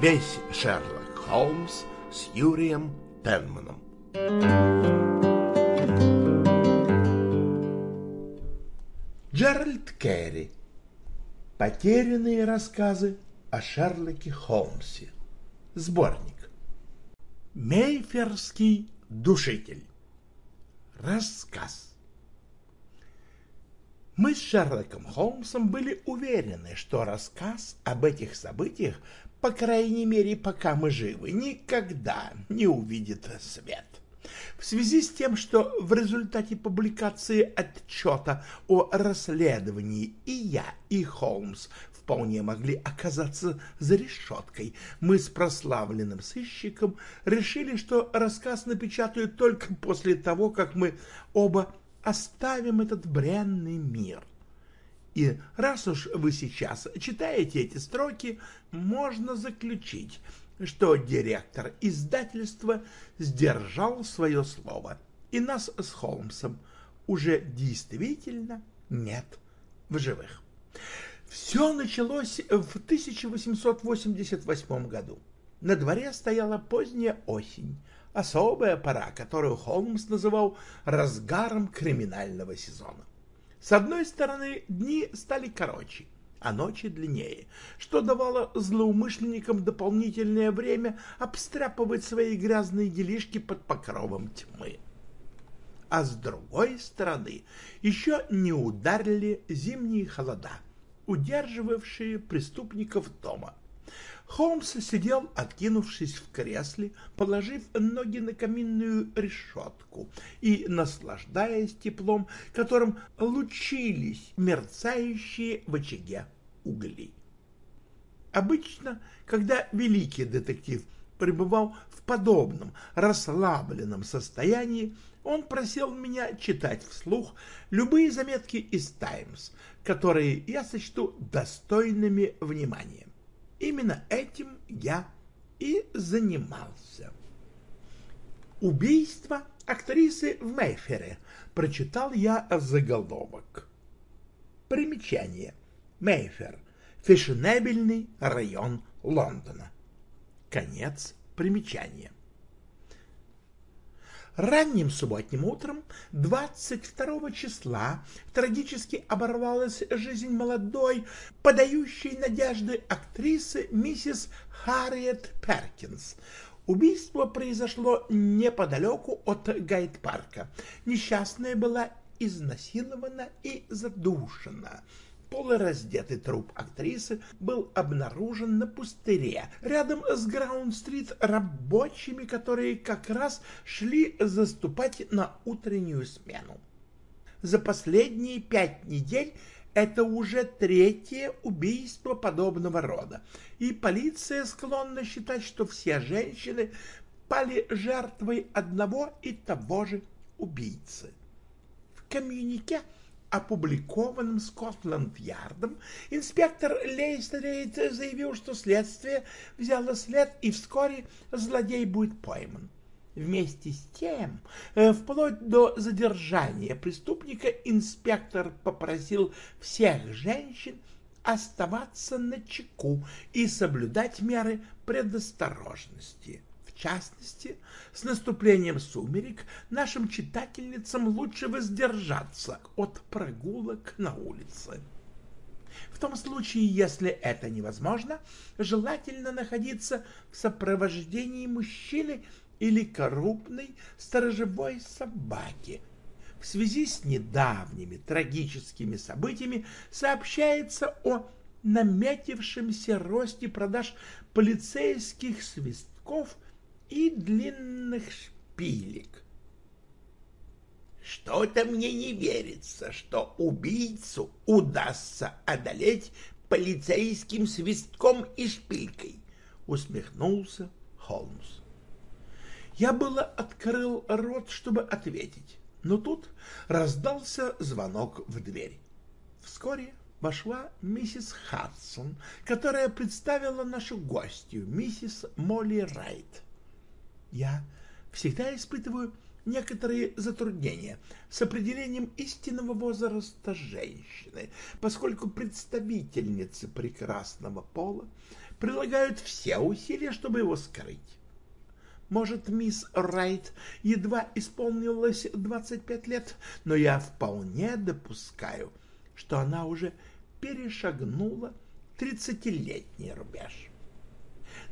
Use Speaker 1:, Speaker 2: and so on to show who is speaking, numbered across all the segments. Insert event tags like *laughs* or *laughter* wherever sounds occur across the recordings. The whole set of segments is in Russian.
Speaker 1: Весь Шерлок Холмс с Юрием Пенманом. Джеральд Керри. Потерянные рассказы о Шерлоке Холмсе. Сборник. Мейферский душитель. Рассказ. Мы с Шерлоком Холмсом были уверены, что рассказ об этих событиях, по крайней мере, пока мы живы, никогда не увидит свет. В связи с тем, что в результате публикации отчета о расследовании и я, и Холмс вполне могли оказаться за решеткой, мы с прославленным сыщиком решили, что рассказ напечатают только после того, как мы оба оставим этот бренный мир. И раз уж вы сейчас читаете эти строки, можно заключить, что директор издательства сдержал свое слово, и нас с Холмсом уже действительно нет в живых. Все началось в 1888 году. На дворе стояла поздняя осень, особая пора, которую Холмс называл разгаром криминального сезона. С одной стороны, дни стали короче – а ночи длиннее, что давало злоумышленникам дополнительное время обстряпывать свои грязные делишки под покровом тьмы. А с другой стороны, еще не ударили зимние холода, удерживавшие преступников дома. Холмс сидел, откинувшись в кресле, положив ноги на каминную решетку и наслаждаясь теплом, которым лучились мерцающие в очаге угли. Обычно, когда великий детектив пребывал в подобном расслабленном состоянии, он просил меня читать вслух любые заметки из «Таймс», которые я сочту достойными внимания. Именно этим я и занимался. «Убийство актрисы в Мейфере», прочитал я заголовок. Примечание. Мейфер. Фешенебельный район Лондона. Конец примечания. Ранним субботним утром 22 числа трагически оборвалась жизнь молодой, подающей надежды актрисы миссис Харриет Перкинс. Убийство произошло неподалеку от Гайд-парка. Несчастная была изнасилована и задушена. Полураздетый труп актрисы был обнаружен на пустыре рядом с Граунд-стрит рабочими, которые как раз шли заступать на утреннюю смену. За последние пять недель это уже третье убийство подобного рода, и полиция склонна считать, что все женщины пали жертвой одного и того же убийцы. В коммюнике опубликованном Скотланд-Ярдом, инспектор Лейстерейд заявил, что следствие взяло след, и вскоре злодей будет пойман. Вместе с тем, э, вплоть до задержания преступника, инспектор попросил всех женщин оставаться на чеку и соблюдать меры предосторожности частности, с наступлением сумерек нашим читательницам лучше воздержаться от прогулок на улице. В том случае, если это невозможно, желательно находиться в сопровождении мужчины или крупной сторожевой собаки. В связи с недавними трагическими событиями сообщается о наметившемся росте продаж полицейских свистков и длинных шпилек. Что-то мне не верится, что убийцу удастся одолеть полицейским свистком и шпилькой, усмехнулся Холмс. Я было открыл рот, чтобы ответить, но тут раздался звонок в дверь. Вскоре вошла миссис Хадсон, которая представила нашу гостью, миссис Молли Райт. Я всегда испытываю некоторые затруднения с определением истинного возраста женщины, поскольку представительницы прекрасного пола прилагают все усилия, чтобы его скрыть. Может, мисс Райт едва исполнилось 25 лет, но я вполне допускаю, что она уже перешагнула тридцатилетний рубеж.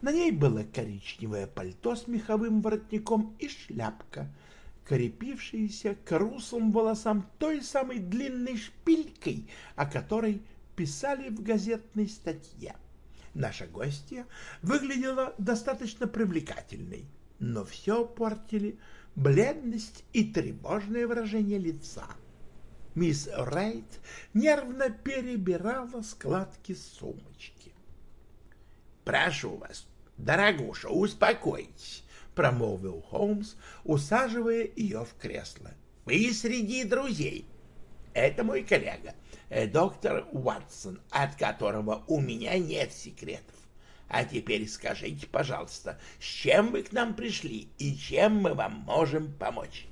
Speaker 1: На ней было коричневое пальто с меховым воротником и шляпка, крепившаяся к русым волосам той самой длинной шпилькой, о которой писали в газетной статье. Наша гостья выглядела достаточно привлекательной, но все портили бледность и тревожное выражение лица. Мисс Райт нервно перебирала складки сумочки. «Прошу вас, дорогуша, успокойтесь», — промолвил Холмс, усаживая ее в кресло. «Вы среди друзей. Это мой коллега, э, доктор Уатсон, от которого у меня нет секретов. А теперь скажите, пожалуйста, с чем вы к нам пришли и чем мы вам можем помочь?»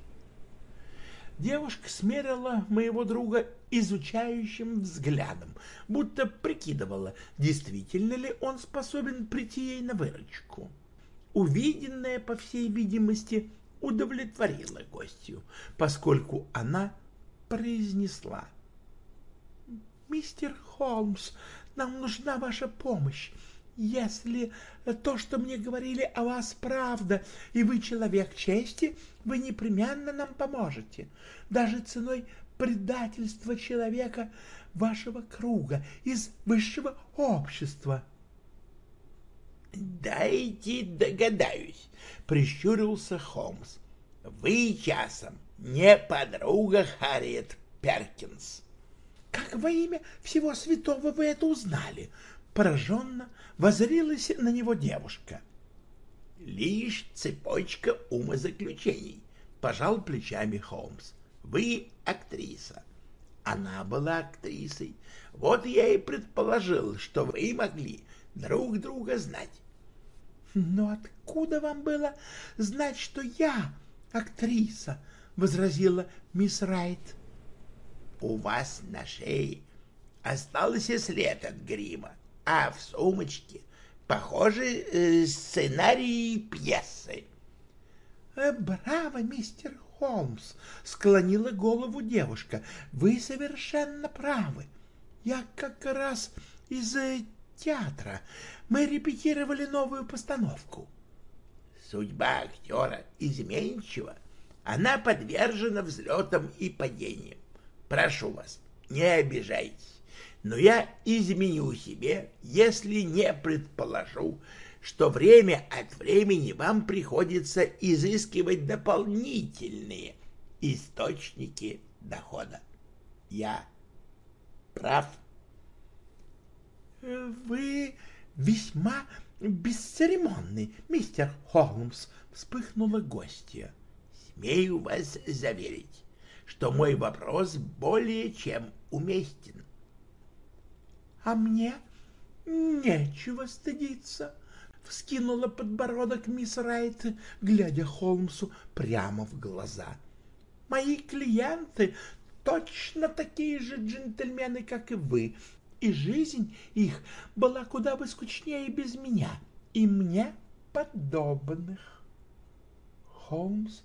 Speaker 1: Девушка смерила моего друга изучающим взглядом, будто прикидывала, действительно ли он способен прийти ей на выручку. Увиденное, по всей видимости, удовлетворило гостью, поскольку она произнесла. «Мистер Холмс, нам нужна ваша помощь. Если то, что мне говорили о вас, правда, и вы человек чести, вы непременно нам поможете, даже ценой предательства человека вашего круга из высшего общества. «Дайте догадаюсь», — прищурился Холмс. «Вы часом не подруга Харриет Перкинс». «Как во имя всего святого вы это узнали?» Пораженно воззрилась на него девушка. «Лишь цепочка умозаключений», — пожал плечами Холмс. «Вы актриса». Она была актрисой. Вот я и предположил, что вы могли друг друга знать. «Но откуда вам было знать, что я актриса?» — возразила мисс Райт. «У вас на шее остался след от грима а в сумочке, похоже, э, сценарий пьесы.
Speaker 2: Э, «Браво, мистер Холмс!» — склонила голову девушка. «Вы совершенно правы. Я как раз из э, театра. Мы репетировали новую постановку».
Speaker 1: Судьба актера изменчива. Она подвержена взлетам и падениям. Прошу вас, не обижайтесь но я изменю себе, если не предположу, что время от времени вам приходится изыскивать дополнительные источники дохода. Я прав?
Speaker 2: Вы весьма бесцеремонный, мистер Холмс, вспыхнула гостья.
Speaker 1: Смею вас заверить, что мой вопрос более чем уместен
Speaker 2: а мне нечего стыдиться, — вскинула подбородок мисс Райт, глядя Холмсу прямо в глаза. — Мои клиенты точно такие же джентльмены, как и вы, и жизнь их была куда бы скучнее без меня и мне подобных. Холмс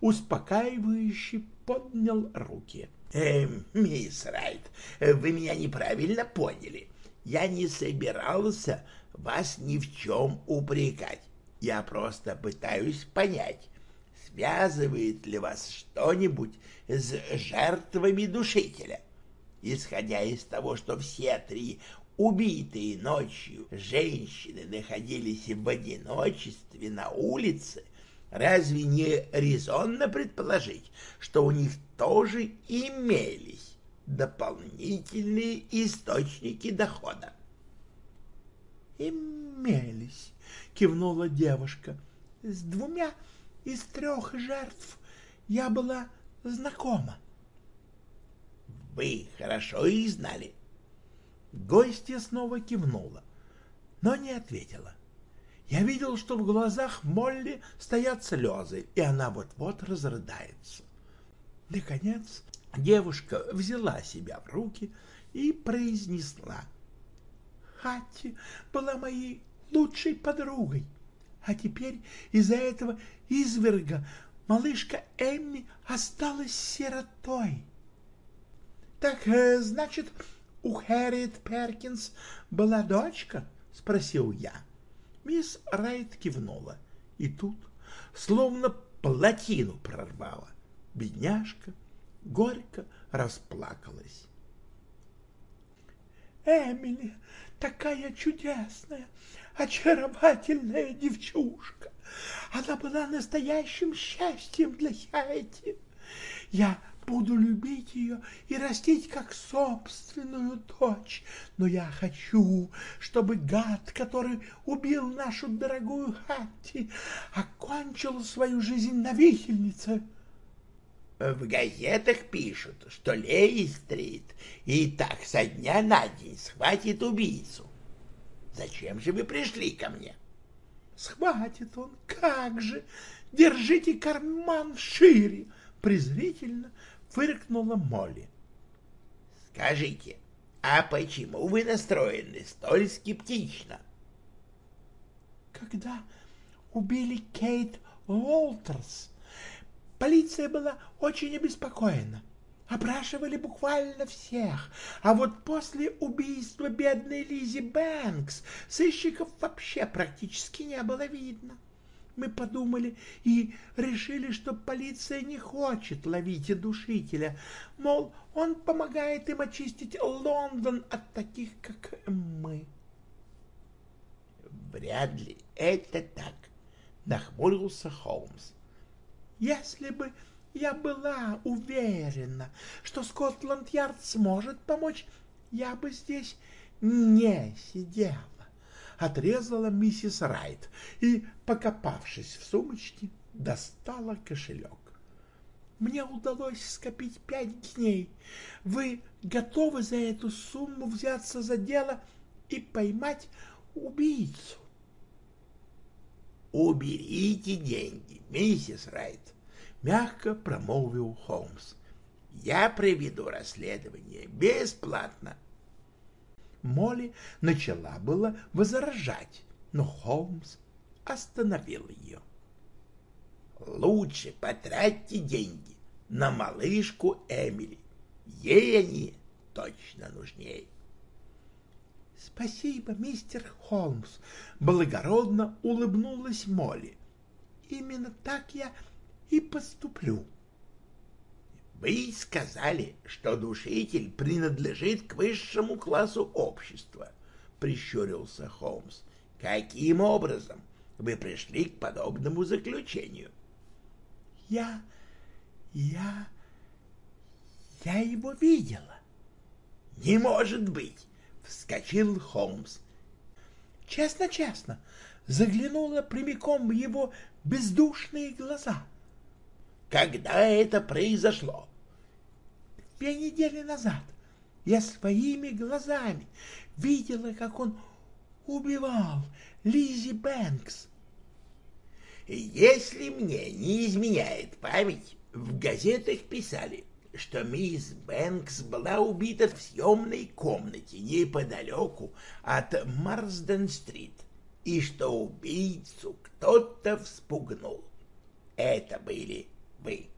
Speaker 2: успокаивающе поднял руки.
Speaker 1: — Э, мисс Райт, вы меня неправильно поняли. Я не собирался вас ни в чем упрекать. Я просто пытаюсь понять, связывает ли вас что-нибудь с жертвами душителя. Исходя из того, что все три убитые ночью женщины находились в одиночестве на улице, Разве не резонно предположить, что у них тоже имелись дополнительные источники дохода?
Speaker 2: «Имелись», — кивнула девушка. «С двумя из трех жертв я была знакома».
Speaker 1: «Вы хорошо их знали?»
Speaker 2: Гостья снова кивнула, но не ответила. Я видел, что в глазах Молли стоят слезы, и она вот-вот разрыдается. Наконец девушка взяла себя в руки и произнесла. Хатти была моей лучшей подругой. А теперь из-за этого изверга малышка Эмми осталась сиротой. — Так, э, значит, у Хэрриет Перкинс была дочка? — спросил я. Мисс Райт кивнула, и тут, словно плотину прорвала, бедняжка горько расплакалась. Эмили, такая чудесная, очаровательная девчушка. Она была настоящим счастьем для Хайти. Я буду любить ее и растить как собственную дочь, но я хочу, чтобы гад, который убил нашу дорогую Хатти, окончил свою жизнь на висельнице.
Speaker 1: В газетах пишут, что Лейстрит и так со дня на день схватит убийцу. Зачем же вы пришли ко мне?
Speaker 2: Схватит он, как же! Держите карман шире! Презрительно фыркнула Молли.
Speaker 1: Скажите, а почему вы настроены столь скептично?
Speaker 2: Когда убили Кейт Уолтерс, полиция была очень обеспокоена. Опрашивали буквально всех. А вот после убийства бедной Лизи Бэнкс сыщиков вообще практически не было видно. Мы подумали и решили, что полиция не хочет ловить душителя. Мол, он помогает им очистить Лондон от таких, как мы.
Speaker 1: Вряд ли это так, нахмурился Холмс.
Speaker 2: Если бы я была уверена, что Скотланд-Ярд сможет помочь, я бы здесь не сидела отрезала миссис Райт и, покопавшись в сумочке, достала кошелек. Мне удалось скопить пять дней. Вы готовы за эту сумму взяться за дело и поймать убийцу?
Speaker 1: «Уберите деньги, миссис Райт», — мягко промолвил Холмс. «Я проведу расследование бесплатно
Speaker 2: Молли начала было возражать, но Холмс остановил ее.
Speaker 1: «Лучше потратьте деньги на малышку Эмили. Ей они точно нужнее».
Speaker 2: «Спасибо, мистер Холмс», — благородно улыбнулась Молли. «Именно так я и поступлю».
Speaker 1: Вы сказали, что душитель принадлежит к высшему классу общества, прищурился Холмс. Каким образом вы пришли к подобному заключению?
Speaker 2: Я... я... я его видела.
Speaker 1: Не может быть, вскочил Холмс.
Speaker 2: Честно-честно, заглянула прямиком в его бездушные глаза.
Speaker 1: Когда это произошло?
Speaker 2: Две недели назад я своими глазами видела, как он убивал Лизи Бэнкс.
Speaker 1: Если мне не изменяет память, в газетах писали, что мисс Бэнкс была убита в съемной комнате неподалеку от Марсден-стрит, и что убийцу кто-то вспугнул. Это были вы.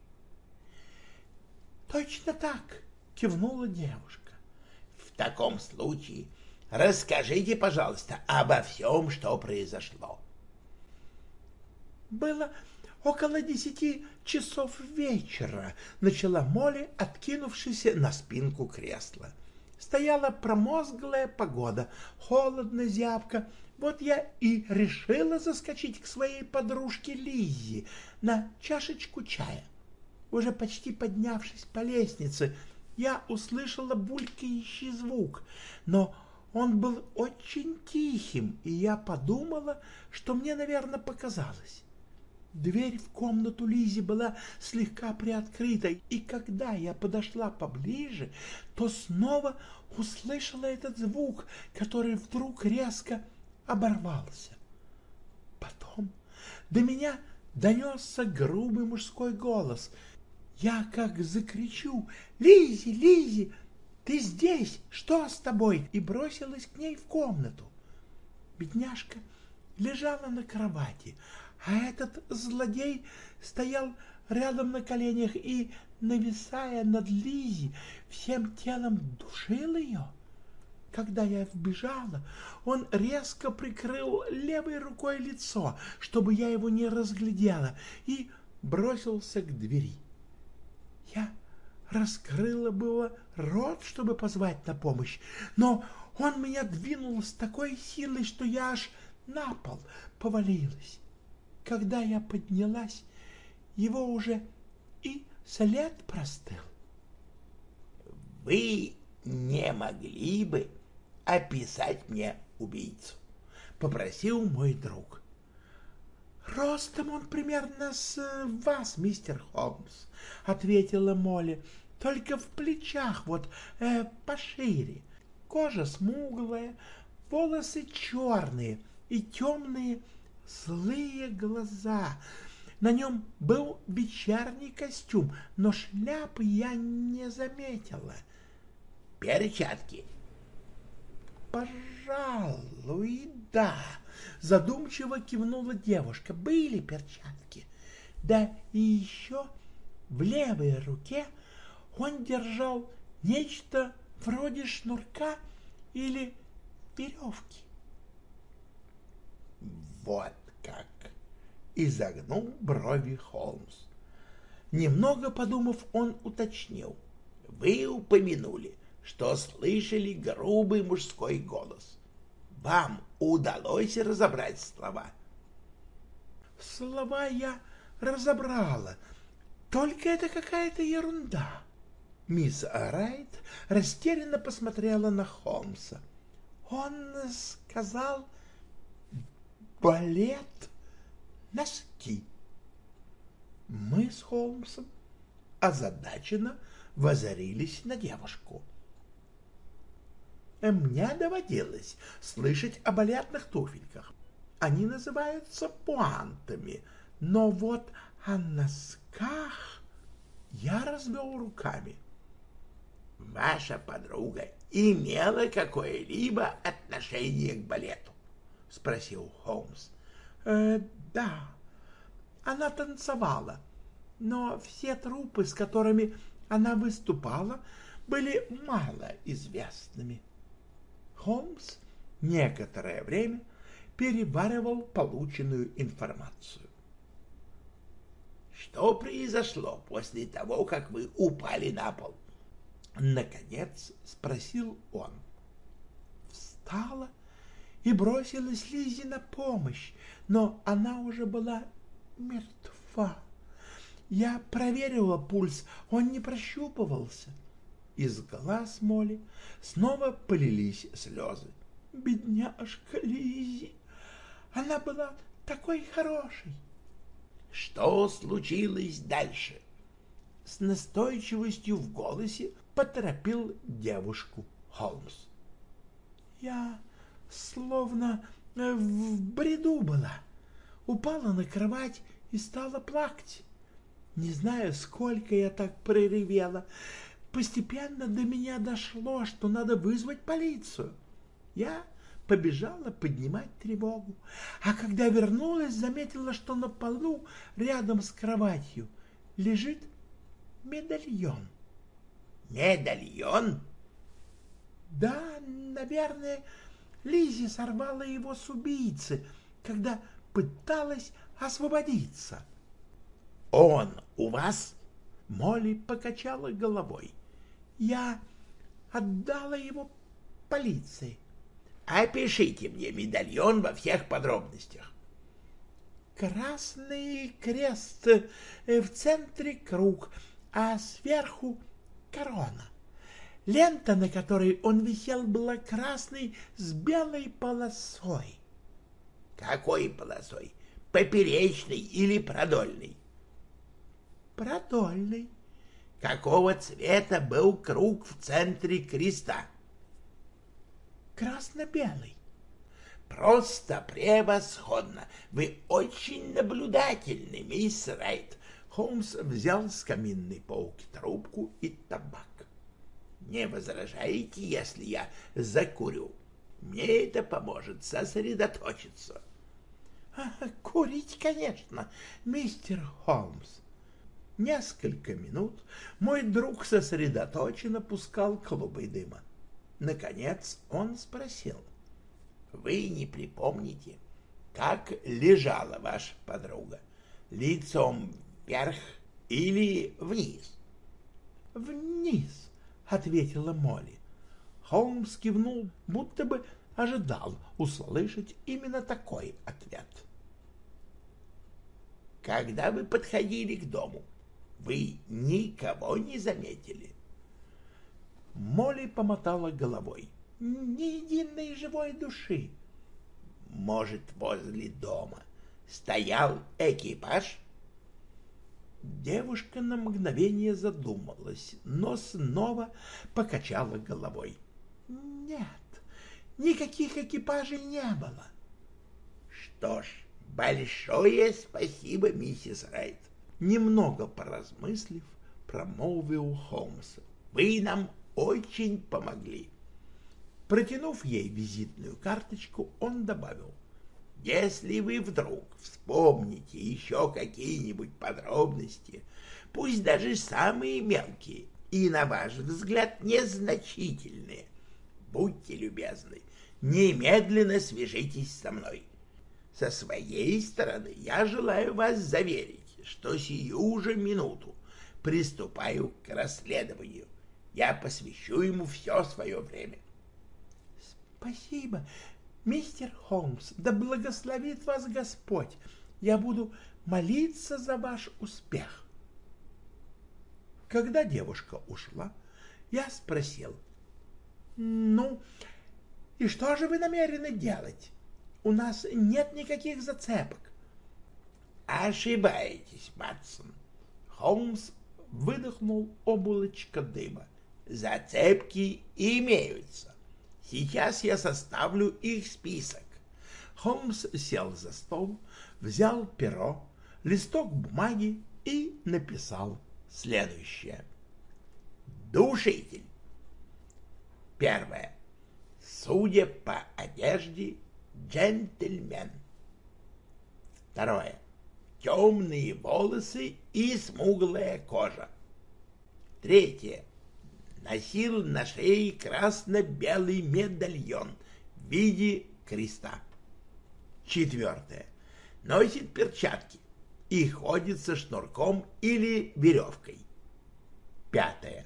Speaker 2: Точно так, кивнула девушка.
Speaker 1: В таком случае расскажите, пожалуйста, обо всем, что произошло.
Speaker 2: Было около десяти часов вечера, начала Молли, откинувшись на спинку кресла. Стояла промозглая погода, холодно, зябко. Вот я и решила заскочить к своей подружке Лиззи на чашечку чая. Уже почти поднявшись по лестнице, я услышала булькающий звук, но он был очень тихим, и я подумала, что мне, наверное, показалось. Дверь в комнату Лизи была слегка приоткрыта, и когда я подошла поближе, то снова услышала этот звук, который вдруг резко оборвался. Потом до меня донесся грубый мужской голос. Я как закричу «Лизи, Лизи, ты здесь? Что с тобой?» и бросилась к ней в комнату. Бедняжка лежала на кровати, а этот злодей стоял рядом на коленях и, нависая над Лизи, всем телом душил ее. Когда я вбежала, он резко прикрыл левой рукой лицо, чтобы я его не разглядела, и бросился к двери. Я раскрыла было рот, чтобы позвать на помощь, но он меня двинул с такой силой, что я аж на пол повалилась. Когда я поднялась, его уже и след простыл.
Speaker 1: — Вы не могли бы описать мне убийцу? — попросил мой друг.
Speaker 2: — Ростом он примерно с вас, мистер Холмс, — ответила Молли, — только в плечах вот э, пошире. Кожа смуглая, волосы черные и темные злые глаза. На нем был вечерний костюм, но шляпы я не заметила.
Speaker 1: Перчатки.
Speaker 2: Пожалуй, да. Задумчиво кивнула девушка. Были перчатки. Да и еще в левой руке он держал нечто вроде шнурка или веревки.
Speaker 1: Вот как! Изогнул брови Холмс. Немного подумав, он уточнил. Вы упомянули, что слышали грубый мужской голос. Вам удалось разобрать слова?
Speaker 2: Слова я разобрала, только это какая-то ерунда. Мисс Райт растерянно посмотрела на Холмса. Он сказал балет носки. Мы с Холмсом озадаченно возорились на девушку. Мне доводилось слышать о балетных туфельках. Они называются пуантами, но вот о носках я развел руками.
Speaker 1: Ваша подруга имела какое-либо отношение к балету? — спросил Холмс.
Speaker 2: «Э, — Да, она танцевала, но все трупы, с которыми она выступала, были малоизвестными. Холмс некоторое время переваривал полученную информацию.
Speaker 1: Что произошло после того, как вы упали на пол? Наконец спросил он.
Speaker 2: Встала и бросилась Лизе на помощь, но она уже была мертва. Я проверила пульс, он не прощупывался. Из глаз Моли снова полились слезы. Бедняжка Лизи, она была такой хорошей.
Speaker 1: Что случилось дальше? С настойчивостью в голосе поторопил девушку Холмс.
Speaker 2: Я словно э, в бреду была. Упала на кровать и стала плакать. Не знаю, сколько я так проревела. Постепенно до меня дошло, что надо вызвать полицию. Я побежала поднимать тревогу, а когда вернулась, заметила, что на полу рядом с кроватью лежит медальон.
Speaker 1: Медальон?
Speaker 2: Да, наверное, Лизи сорвала его с убийцы, когда пыталась освободиться.
Speaker 1: Он у вас?
Speaker 2: Молли покачала головой. Я отдала его полиции.
Speaker 1: Опишите мне медальон во всех подробностях.
Speaker 2: Красный крест, э, в центре круг, а сверху корона. Лента, на которой он висел, была красной с белой полосой.
Speaker 1: Какой полосой? Поперечной или продольной?
Speaker 2: Продольной.
Speaker 1: Какого цвета был круг в центре креста?
Speaker 2: Красно-белый.
Speaker 1: Просто превосходно. Вы очень наблюдательны, мисс Райт. Холмс взял с каминной полки трубку и табак. Не возражаете, если я закурю? Мне это поможет сосредоточиться.
Speaker 2: — Курить, конечно, мистер Холмс. Несколько минут мой друг сосредоточенно пускал клубы дыма. Наконец он спросил. — Вы не припомните, как лежала ваша подруга? Лицом вверх или вниз? — Вниз, — ответила Молли. Холмс кивнул, будто бы ожидал услышать именно такой ответ. «Когда вы подходили к дому, вы никого не заметили?» Молли помотала головой. «Ни единой живой души». «Может, возле дома стоял экипаж?» Девушка на мгновение задумалась, но снова покачала головой. «Нет, никаких экипажей не было. Что ж, большое спасибо, миссис Райт. Немного поразмыслив, промолвил Холмс. Вы нам очень помогли. Протянув ей визитную карточку, он добавил. Если вы вдруг вспомните еще какие-нибудь подробности, пусть даже самые мелкие и, на ваш взгляд, незначительные, будьте любезны, немедленно свяжитесь со мной. Со своей стороны я желаю вас заверить, что сию же минуту приступаю к расследованию. Я посвящу ему все свое время. — Спасибо, мистер Холмс, да благословит вас Господь. Я буду молиться за ваш успех. Когда девушка ушла, я спросил, «Ну, и что же вы намерены делать? У нас нет никаких зацепок». «Ошибаетесь, Матсон». Холмс выдохнул облачко дыма. «Зацепки имеются. Сейчас я составлю их список». Холмс сел за стол, взял перо, листок бумаги и написал следующее. Душитель. Первое. Судя по одежде, джентльмен. Второе. Темные волосы и смуглая кожа. Третье. Носил на шее красно-белый медальон в виде креста. Четвертое. Носит перчатки и ходит со шнурком или веревкой. Пятое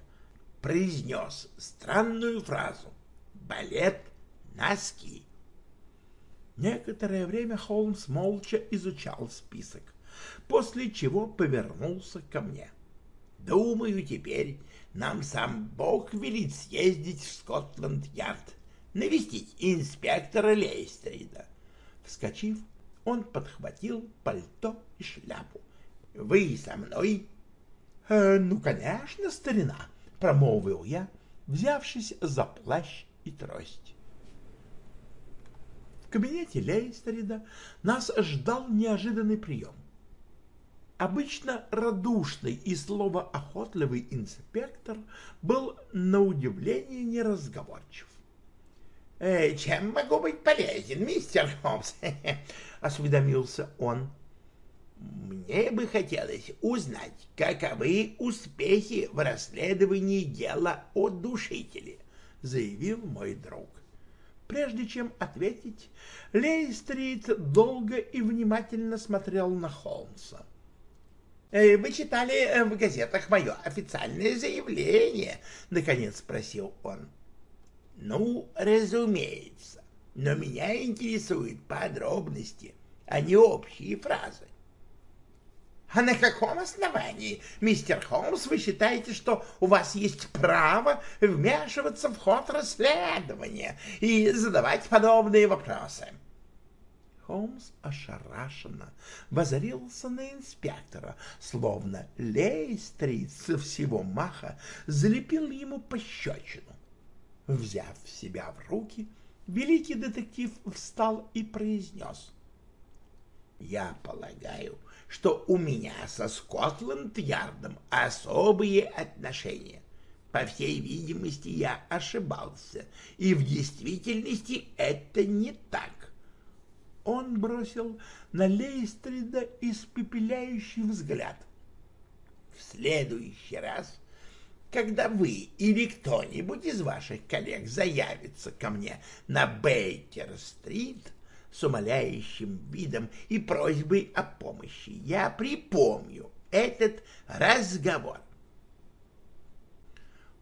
Speaker 2: произнес странную фразу «Балет носки». Некоторое время Холмс молча изучал список, после чего повернулся ко мне. «Думаю, теперь нам сам Бог велит съездить в Скотланд-Ярд, навестить инспектора Лейстрида». Вскочив, он подхватил пальто и шляпу. «Вы со мной?» «Э, «Ну, конечно, старина», промолвил я, взявшись за плащ и трость. В кабинете Лейстерида нас ждал неожиданный прием. Обычно радушный и слово охотливый инспектор был на удивление неразговорчив. «Э, «Чем могу быть полезен, мистер Холмс?» *laughs* — осведомился он. Мне бы хотелось узнать, каковы успехи в расследовании дела о душителе, заявил мой друг. Прежде чем ответить, Лейстрит долго и внимательно смотрел на Холмса. «Э, «Вы читали э, в газетах мое официальное заявление?» — наконец спросил он. «Ну, разумеется, но меня интересуют подробности, а не общие фразы. А на каком основании, мистер Холмс, вы считаете, что у вас есть право вмешиваться в ход расследования и задавать подобные вопросы? Холмс ошарашенно возорился на инспектора, словно Лейстрит со всего маха залепил ему пощечину. Взяв себя в руки, великий детектив встал и произнес. «Я полагаю, — что у меня со Скотланд-Ярдом особые отношения. По всей видимости, я ошибался, и в действительности это не так. Он бросил на Лейстрида испепеляющий взгляд.
Speaker 1: В следующий раз, когда вы или кто-нибудь из ваших коллег заявится ко мне на Бейкер-стрит с умоляющим видом и просьбой о помощи, я припомню этот разговор.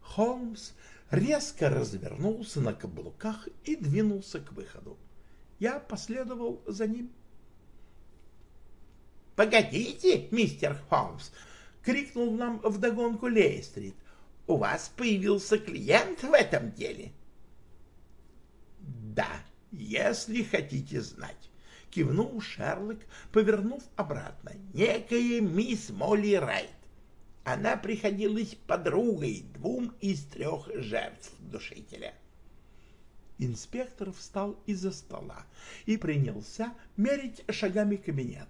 Speaker 2: Холмс резко развернулся на каблуках и двинулся к выходу. Я последовал за ним.
Speaker 1: «Погодите, мистер Холмс!» — крикнул нам вдогонку Лейстрит. «У вас появился клиент в этом деле?»
Speaker 2: «Да, если хотите знать», — кивнул Шерлок, повернув обратно. «Некая мисс Молли Райт. Она приходилась подругой двум из трех жертв душителя. Инспектор встал из-за стола и принялся мерить шагами кабинет.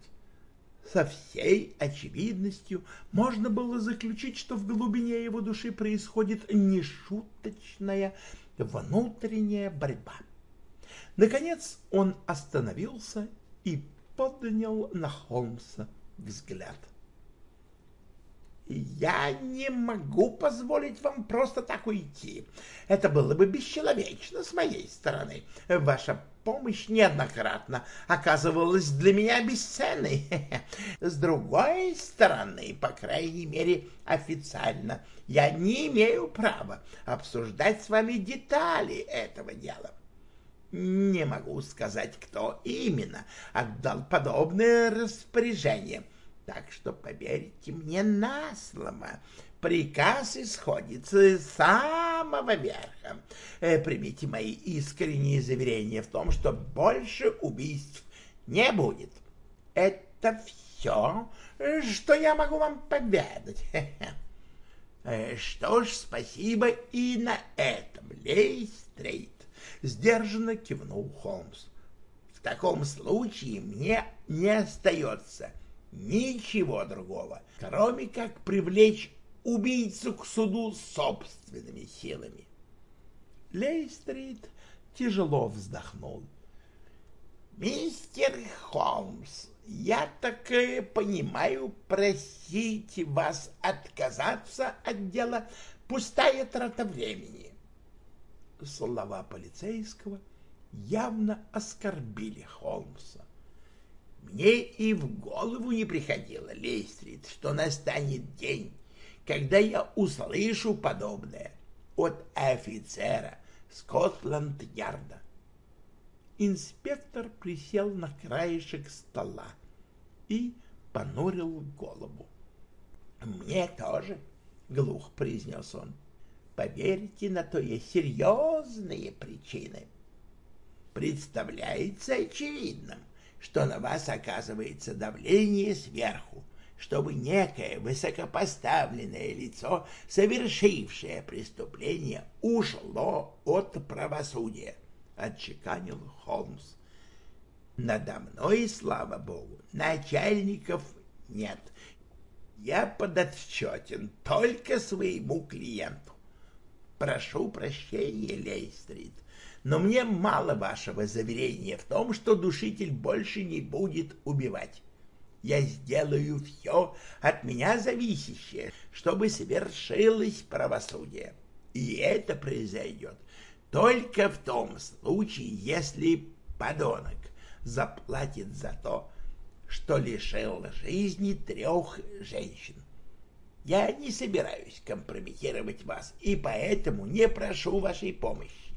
Speaker 2: Со всей очевидностью можно было заключить, что в глубине его души происходит нешуточная внутренняя борьба. Наконец он остановился и поднял на Холмса взгляд.
Speaker 1: Я не могу позволить вам просто так уйти. Это было бы бесчеловечно с моей стороны. Ваша помощь неоднократно оказывалась для меня бесценной. С другой стороны, по крайней мере, официально, я не имею права обсуждать с вами детали этого дела. Не могу сказать, кто именно отдал подобное распоряжение — так что поверьте мне на слово, приказ исходит с самого верха. Э, примите мои искренние заверения в том, что больше убийств не будет. Это все, что я могу вам поведать. Э, что ж, спасибо и на этом, Лейстрейд. Сдержанно кивнул Холмс. В таком случае мне не остается ничего другого, кроме как привлечь убийцу к суду собственными силами.
Speaker 2: Лейстрит тяжело вздохнул.
Speaker 1: «Мистер Холмс, я так понимаю, просить вас отказаться от дела — пустая трата времени».
Speaker 2: Слова полицейского явно оскорбили Холмса.
Speaker 1: Мне и в голову не приходило, Лейстрит, что настанет день, когда я услышу подобное от офицера Скотланд-Ярда.
Speaker 2: Инспектор присел на краешек стола и понурил голову.
Speaker 1: «Мне тоже», — глух произнес он. «Поверьте, на то есть серьезные причины. Представляется очевидным, что на вас оказывается давление сверху, чтобы некое высокопоставленное лицо, совершившее преступление, ушло от правосудия, — отчеканил Холмс. Надо мной, слава богу, начальников нет. Я подотчетен только своему клиенту. Прошу прощения, Лейстрит, но мне мало вашего заверения в том, что душитель больше не будет убивать. Я сделаю все от меня зависящее, чтобы совершилось правосудие. И это произойдет только в том случае, если подонок заплатит за то, что лишил жизни трех женщин. Я не собираюсь компрометировать вас, и поэтому не прошу вашей помощи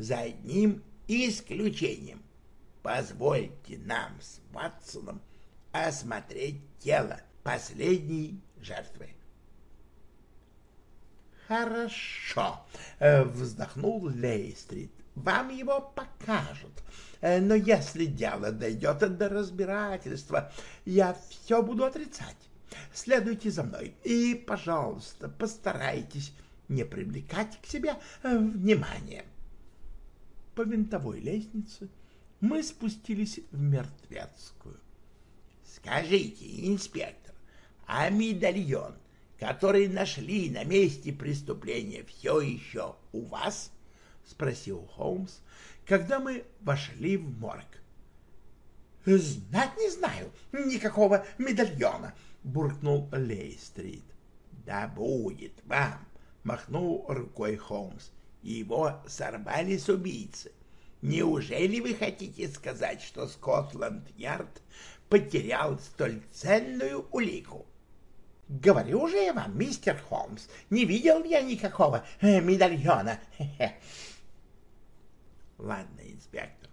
Speaker 1: за одним исключением. Позвольте нам с Ватсоном осмотреть тело последней жертвы.
Speaker 2: «Хорошо», э, — вздохнул Лейстрит. «Вам его покажут. Э, но если дело дойдет до разбирательства, я все буду отрицать. Следуйте за мной и, пожалуйста, постарайтесь не привлекать к себе э, внимания по винтовой лестнице мы спустились в мертвецкую.
Speaker 1: — Скажите, инспектор, а медальон, который нашли на месте преступления, все еще у вас? — спросил Холмс, когда мы вошли в морг.
Speaker 2: — Знать не знаю никакого медальона, — буркнул Лейстрит.
Speaker 1: — Да будет вам, — махнул рукой Холмс. — Его сорвали с убийцы. Неужели вы хотите сказать, что Скотланд-Ярд потерял столь ценную улику? — Говорю же я вам, мистер Холмс, не видел я никакого э, медальона. *laughs* — Ладно, инспектор,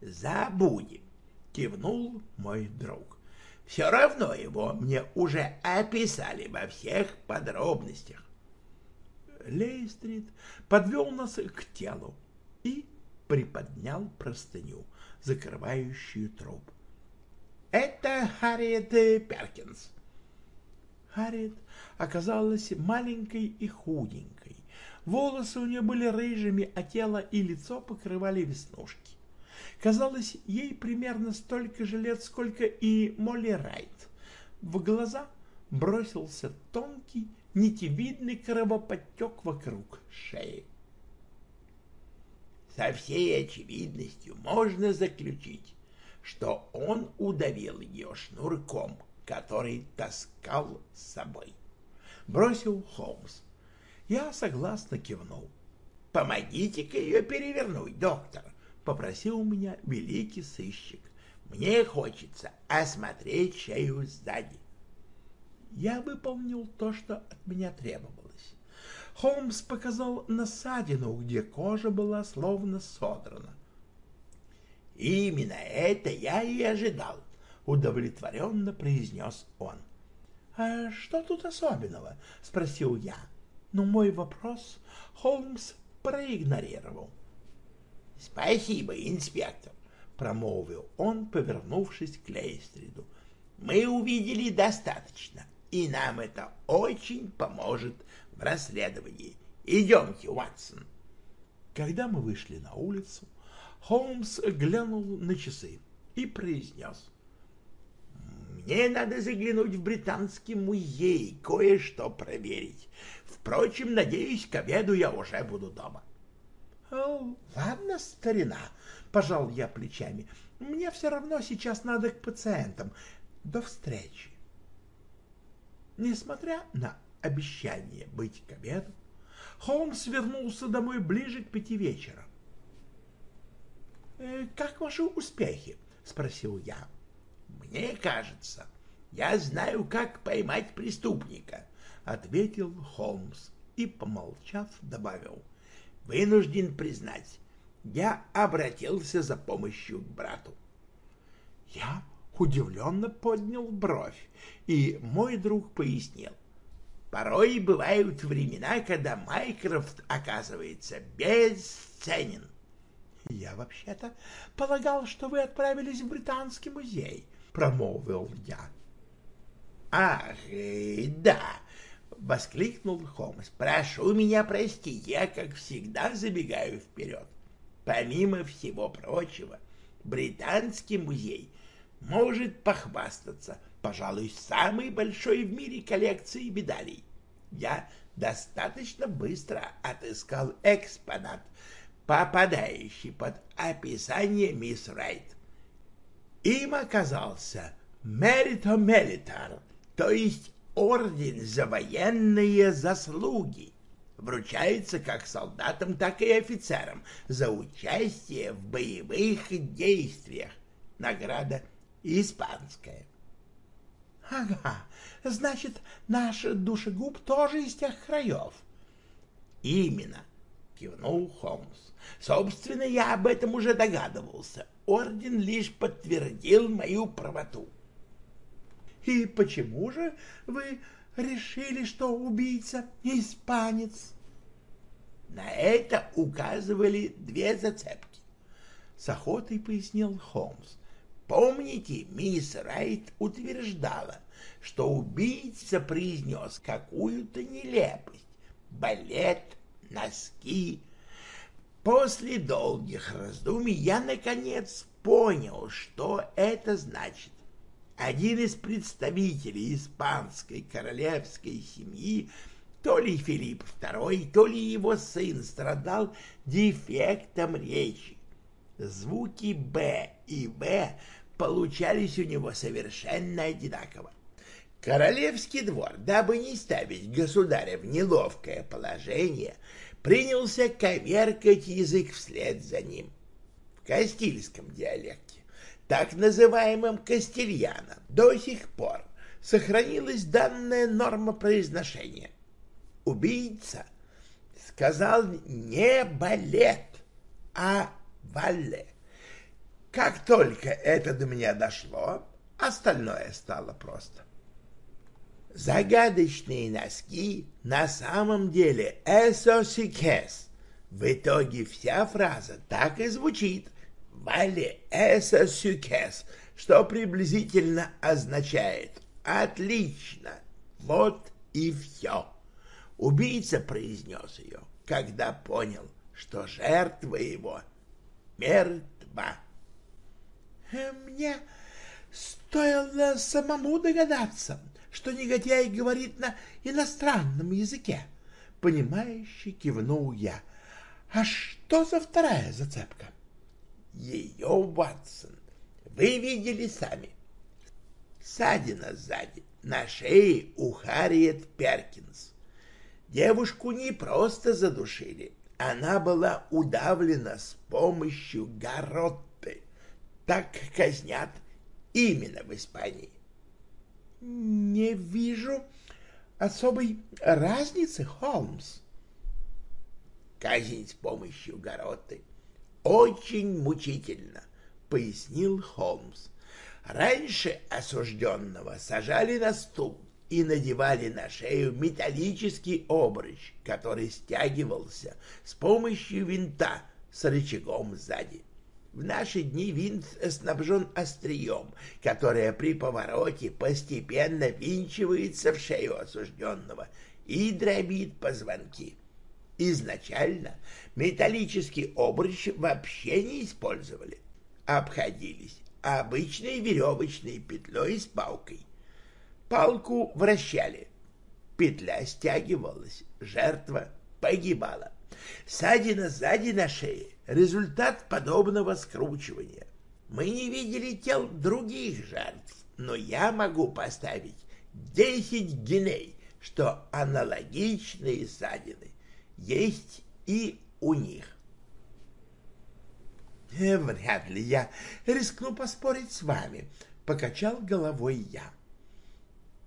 Speaker 1: забудем, — кивнул мой друг. — Все равно его мне уже описали во всех подробностях.
Speaker 2: Лейстрит подвел нас к телу и приподнял простыню, закрывающую труп.
Speaker 1: «Это Харриет Перкинс».
Speaker 2: Харриет оказалась маленькой и худенькой. Волосы у нее были рыжими, а тело и лицо покрывали веснушки. Казалось, ей примерно столько же лет, сколько и Молли Райт. В глаза бросился тонкий, нитевидный кровоподтек вокруг шеи.
Speaker 1: Со всей очевидностью можно заключить, что он удавил ее шнурком, который таскал с собой. Бросил Холмс. Я согласно кивнул. «Помогите-ка ее перевернуть, доктор», — попросил меня великий сыщик. «Мне хочется осмотреть шею сзади».
Speaker 2: Я выполнил то, что от меня требовалось. Холмс показал насадину, где кожа была словно содрана.
Speaker 1: «Именно это я и ожидал», — удовлетворенно произнес он.
Speaker 2: «А что тут особенного?» — спросил я. Но мой вопрос Холмс проигнорировал.
Speaker 1: «Спасибо, инспектор», — промолвил он, повернувшись к Лейстриду. «Мы увидели достаточно, и нам это очень поможет в расследовании. Идемте, Уатсон.
Speaker 2: Когда мы вышли на улицу, Холмс глянул на часы и произнес.
Speaker 1: «Мне надо заглянуть в Британский музей, кое-что проверить. Впрочем, надеюсь, к обеду я уже буду дома».
Speaker 2: «Ладно, старина», — пожал я плечами. «Мне все равно сейчас надо к пациентам. До встречи». Несмотря на обещание быть к обеду, Холмс вернулся домой ближе к пяти вечера. «Э, «Как ваши успехи?» — спросил я.
Speaker 1: «Мне кажется, я знаю, как поймать преступника», — ответил Холмс и, помолчав, добавил. «Вынужден признать, я обратился за помощью к брату».
Speaker 2: Я удивленно поднял бровь, и мой друг пояснил.
Speaker 1: Порой бывают времена, когда Майкрофт оказывается бесценен.
Speaker 2: Я вообще-то полагал, что вы отправились в Британский музей, промолвил я.
Speaker 1: Ах, да, воскликнул Холмс. Прошу меня простить, я, как всегда, забегаю вперед. Помимо всего прочего, Британский музей может похвастаться — пожалуй, самой большой в мире коллекции медалей. Я достаточно быстро отыскал экспонат, попадающий под описание мисс Райт. Им оказался Мерито Мелитар, то есть орден за военные заслуги. Вручается как солдатам, так и офицерам за участие в боевых действиях. Награда испанская.
Speaker 2: — Ага, значит, наш душегуб тоже из тех краев.
Speaker 1: — Именно, — кивнул Холмс. — Собственно, я об этом уже догадывался. Орден лишь подтвердил мою правоту.
Speaker 2: — И почему же вы решили, что убийца испанец?
Speaker 1: На это указывали две зацепки. С охотой пояснил Холмс. Помните, мисс Райт утверждала, что убийца произнес какую-то нелепость. Балет, носки. После долгих раздумий я, наконец, понял, что это значит. Один из представителей испанской королевской семьи, то ли Филипп II, то ли его сын, страдал дефектом речи. Звуки «Б» и «В» получались у него совершенно одинаково. Королевский двор, дабы не ставить государя в неловкое положение, принялся коверкать язык вслед за ним. В кастильском диалекте, так называемом кастильяно, до сих пор сохранилась данная норма произношения. Убийца сказал не балет, а вале. Как только это до меня дошло, остальное стало просто. Загадочные носки на самом деле эсосикес. В итоге вся фраза так и звучит «Вале эсосикес», что приблизительно означает «Отлично, вот и все». Убийца произнес ее, когда понял, что жертва его мертва.
Speaker 2: «Мне стоило самому догадаться», что негодяй говорит на иностранном языке. Понимающе кивнул я. А что за вторая зацепка?
Speaker 1: Ее, Ватсон, вы видели сами. Ссадина сзади, на шее у Харриет Перкинс. Девушку не просто задушили, она была удавлена с помощью гаротты. Так казнят именно в Испании
Speaker 2: не вижу особой разницы, Холмс.
Speaker 1: Казнь с помощью гороты очень мучительно, пояснил Холмс. Раньше осужденного сажали на стул и надевали на шею металлический обруч, который стягивался с помощью винта с рычагом сзади. В наши дни винт снабжен острием, которое при повороте постепенно винчивается в шею осужденного и дробит позвонки. Изначально металлический обруч вообще не использовали, обходились обычной веревочной петлей с палкой. Палку вращали, петля стягивалась, жертва погибала. Ссадина сзади на шее — результат подобного скручивания. Мы не видели тел других жертв, но я могу поставить десять геней, что аналогичные ссадины есть и у них.
Speaker 2: «Э, «Вряд ли я рискну поспорить с вами», — покачал головой я.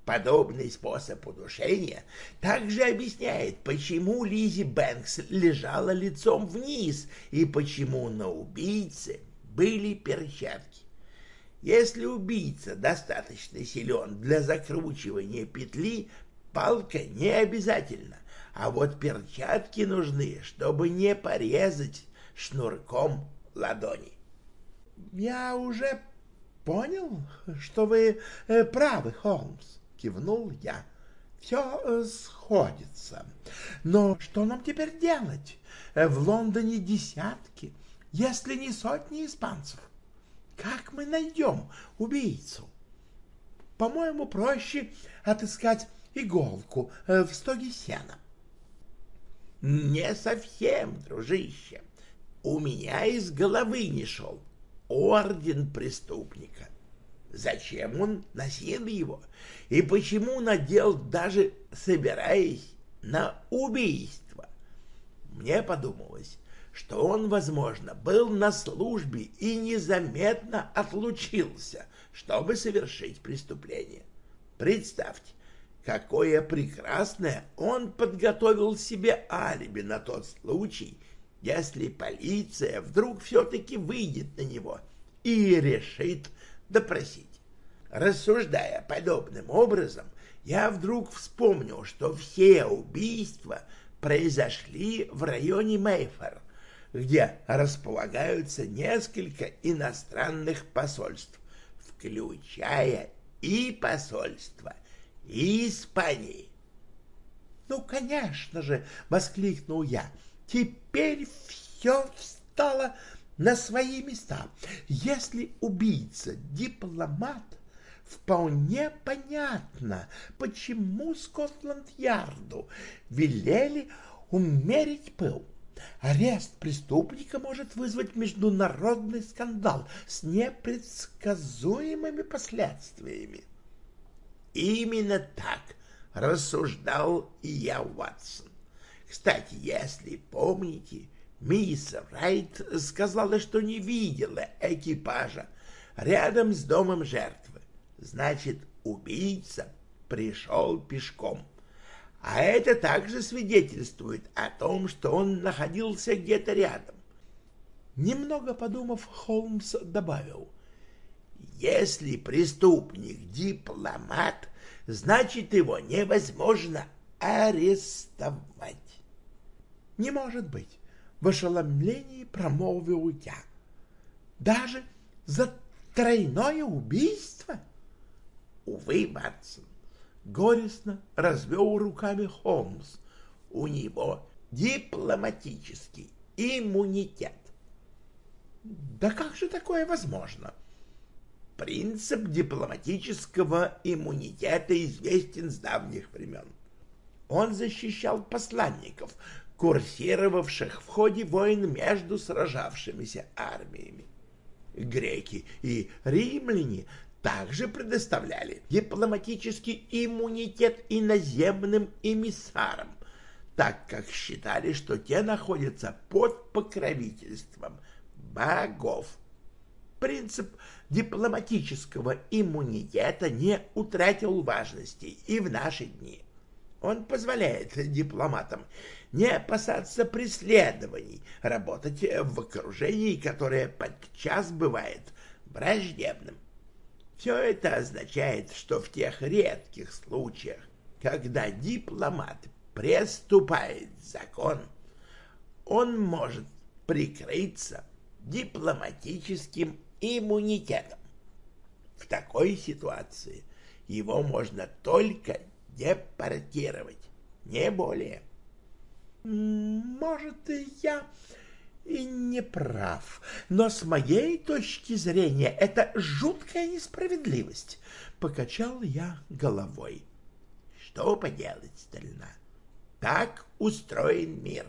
Speaker 1: Подобный способ удушения также объясняет, почему Лизи Бэнкс лежала лицом вниз и почему на убийце были перчатки. Если убийца достаточно силен для закручивания петли, палка не обязательно, а вот перчатки нужны, чтобы не порезать шнурком ладони.
Speaker 2: «Я уже понял, что вы э, правы, Холмс», кивнул я. Все э, сходится. Но что нам теперь делать? Э, в Лондоне десятки, если не сотни испанцев. Как мы найдем убийцу? По-моему, проще отыскать иголку э, в стоге сена.
Speaker 1: Не совсем, дружище. У меня из головы не шел орден преступника. Зачем он носил его? И почему надел, даже собираясь на убийство? Мне подумалось, что он, возможно, был на службе и незаметно отлучился, чтобы совершить преступление. Представьте, какое прекрасное он подготовил себе алиби на тот случай, если полиция вдруг все-таки выйдет на него и решит допросить. Рассуждая подобным образом, я вдруг вспомнил, что все убийства произошли в районе Мейфер, где располагаются несколько иностранных посольств, включая и посольство Испании.
Speaker 2: «Ну, конечно же!» — воскликнул я. «Теперь все встало на свои места. Если убийца — дипломат, вполне понятно, почему Скотланд-Ярду велели умерить пыл. Арест преступника может вызвать международный скандал с непредсказуемыми последствиями.
Speaker 1: Именно так рассуждал и я, Ватсон. Кстати, если помните, мисс Райт сказала, что не видела экипажа рядом с домом жертвы. Значит, убийца пришел пешком. А это также свидетельствует о том, что он находился где-то рядом.
Speaker 2: Немного подумав, Холмс добавил.
Speaker 1: Если преступник дипломат, значит, его невозможно арестовать.
Speaker 2: Не может быть, в ошеломлении промолвил я. Даже за тройное убийство?
Speaker 1: Увы, Матсон, горестно развел руками Холмс. У него дипломатический иммунитет.
Speaker 2: Да как же такое возможно?
Speaker 1: Принцип дипломатического иммунитета известен с давних времен. Он защищал посланников, курсировавших в ходе войн между сражавшимися армиями. Греки и римляне также предоставляли дипломатический иммунитет иноземным эмиссарам, так как считали, что те находятся под покровительством богов. Принцип дипломатического иммунитета не утратил важности и в наши дни. Он позволяет дипломатам не опасаться преследований, работать в окружении, которое подчас бывает враждебным. Все это означает, что в тех редких случаях, когда дипломат преступает закон, он может прикрыться дипломатическим иммунитетом. В такой ситуации его можно только депортировать, не более.
Speaker 2: Может, я и не прав, но с моей точки зрения это жуткая несправедливость. Покачал я головой.
Speaker 1: Что поделать, старина? Так устроен мир.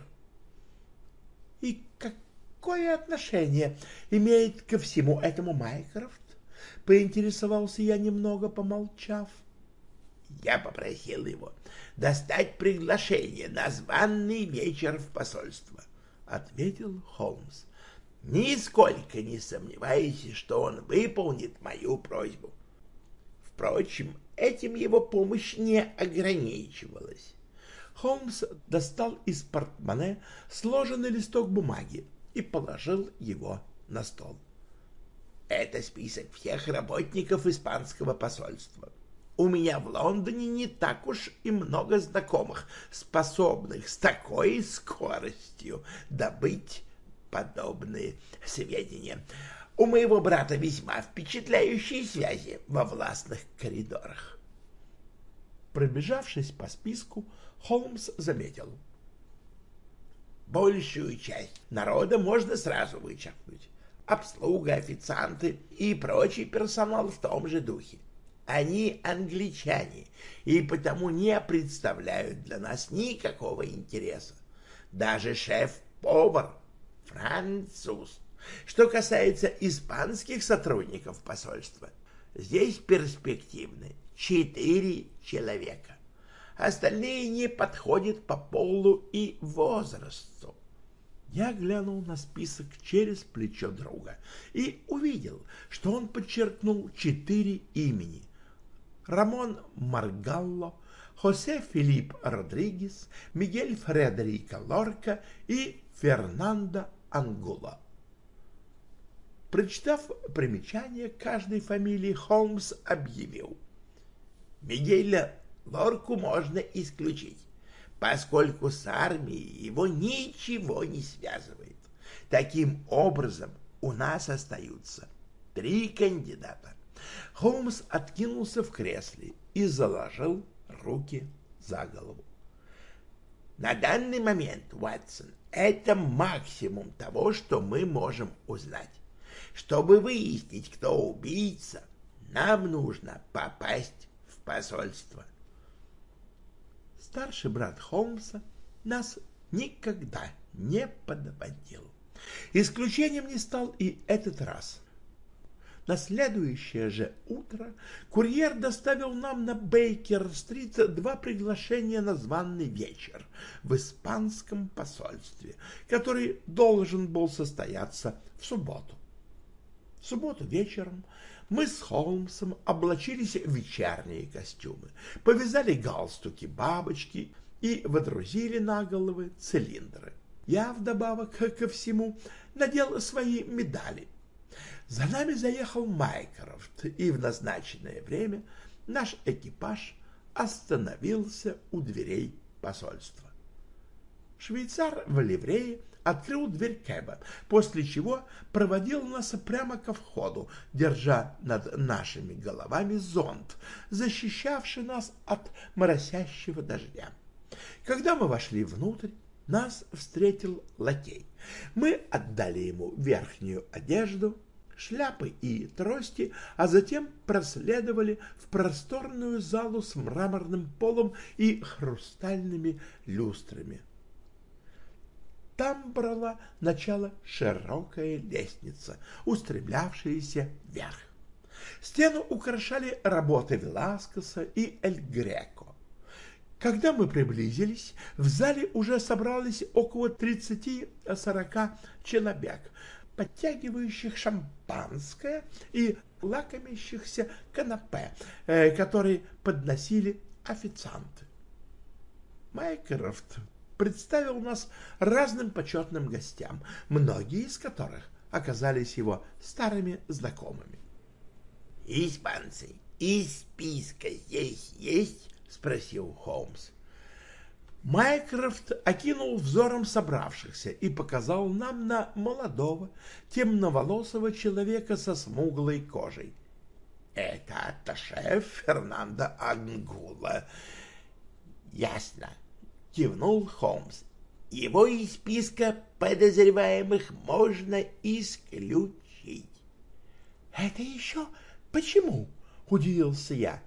Speaker 2: И какое отношение имеет ко всему этому Майкрофт? Поинтересовался я немного, помолчав.
Speaker 1: Я попросил его достать приглашение на званный вечер в посольство, — ответил Холмс. Нисколько не сомневаюсь, что он выполнит мою просьбу. Впрочем, этим его помощь не ограничивалась.
Speaker 2: Холмс достал из портмоне сложенный листок бумаги и положил его на стол.
Speaker 1: Это список всех работников испанского посольства у меня в Лондоне не так уж и много знакомых, способных с такой скоростью добыть подобные сведения. У моего брата весьма впечатляющие связи во властных коридорах.
Speaker 2: Пробежавшись по списку, Холмс заметил.
Speaker 1: Большую часть народа можно сразу вычеркнуть. Обслуга, официанты и прочий персонал в том же духе. Они англичане и потому не представляют для нас никакого интереса. Даже шеф-повар француз. Что касается испанских сотрудников посольства, здесь перспективны четыре человека. Остальные не подходят по полу и возрасту.
Speaker 2: Я глянул на список через плечо друга и увидел, что он подчеркнул четыре имени — Рамон Маргалло, Хосе Филипп Родригес, Мигель Фредерико Лорка и Фернандо Ангула. Прочитав примечание каждой фамилии, Холмс объявил.
Speaker 1: Мигеля Лорку можно исключить, поскольку с армией его ничего не связывает. Таким образом, у нас остаются три кандидата.
Speaker 2: Холмс откинулся в кресле и заложил руки за голову.
Speaker 1: На данный момент, Уатсон, это максимум того, что мы можем узнать. Чтобы выяснить, кто убийца, нам нужно попасть в посольство.
Speaker 2: Старший брат Холмса нас никогда не подводил. Исключением не стал и этот раз. На следующее же утро курьер доставил нам на Бейкер-стрит два приглашения на званный вечер в испанском посольстве, который должен был состояться в субботу. В субботу вечером мы с Холмсом облачились в вечерние костюмы, повязали галстуки бабочки и водрузили на головы цилиндры. Я вдобавок ко всему надел свои медали. За нами заехал Майкрофт, и в назначенное время наш экипаж остановился у дверей посольства. Швейцар в ливрее открыл дверь Кэба, после чего проводил нас прямо ко входу, держа над нашими головами зонт, защищавший нас от моросящего дождя. Когда мы вошли внутрь, нас встретил лакей. Мы отдали ему верхнюю одежду, шляпы и трости, а затем проследовали в просторную залу с мраморным полом и хрустальными люстрами. Там брала начало широкая лестница, устремлявшаяся вверх. Стену украшали работы Веласкеса и Эль Греко. Когда мы приблизились, в зале уже собрались около 30-40 человек, подтягивающих шампанское и лакомящихся канапе, э, которые подносили официанты. Майкрофт представил нас разным почетным гостям, многие из которых оказались его старыми знакомыми.
Speaker 3: «Испанцы, из списка здесь есть?» — спросил Холмс.
Speaker 2: Майкрофт окинул взором собравшихся и показал нам на молодого, темноволосого человека со смуглой кожей.
Speaker 3: «Это атташе Фернандо Ангула». «Ясно», — кивнул Холмс. «Его из списка подозреваемых можно исключить».
Speaker 2: «Это еще почему?» — удивился я.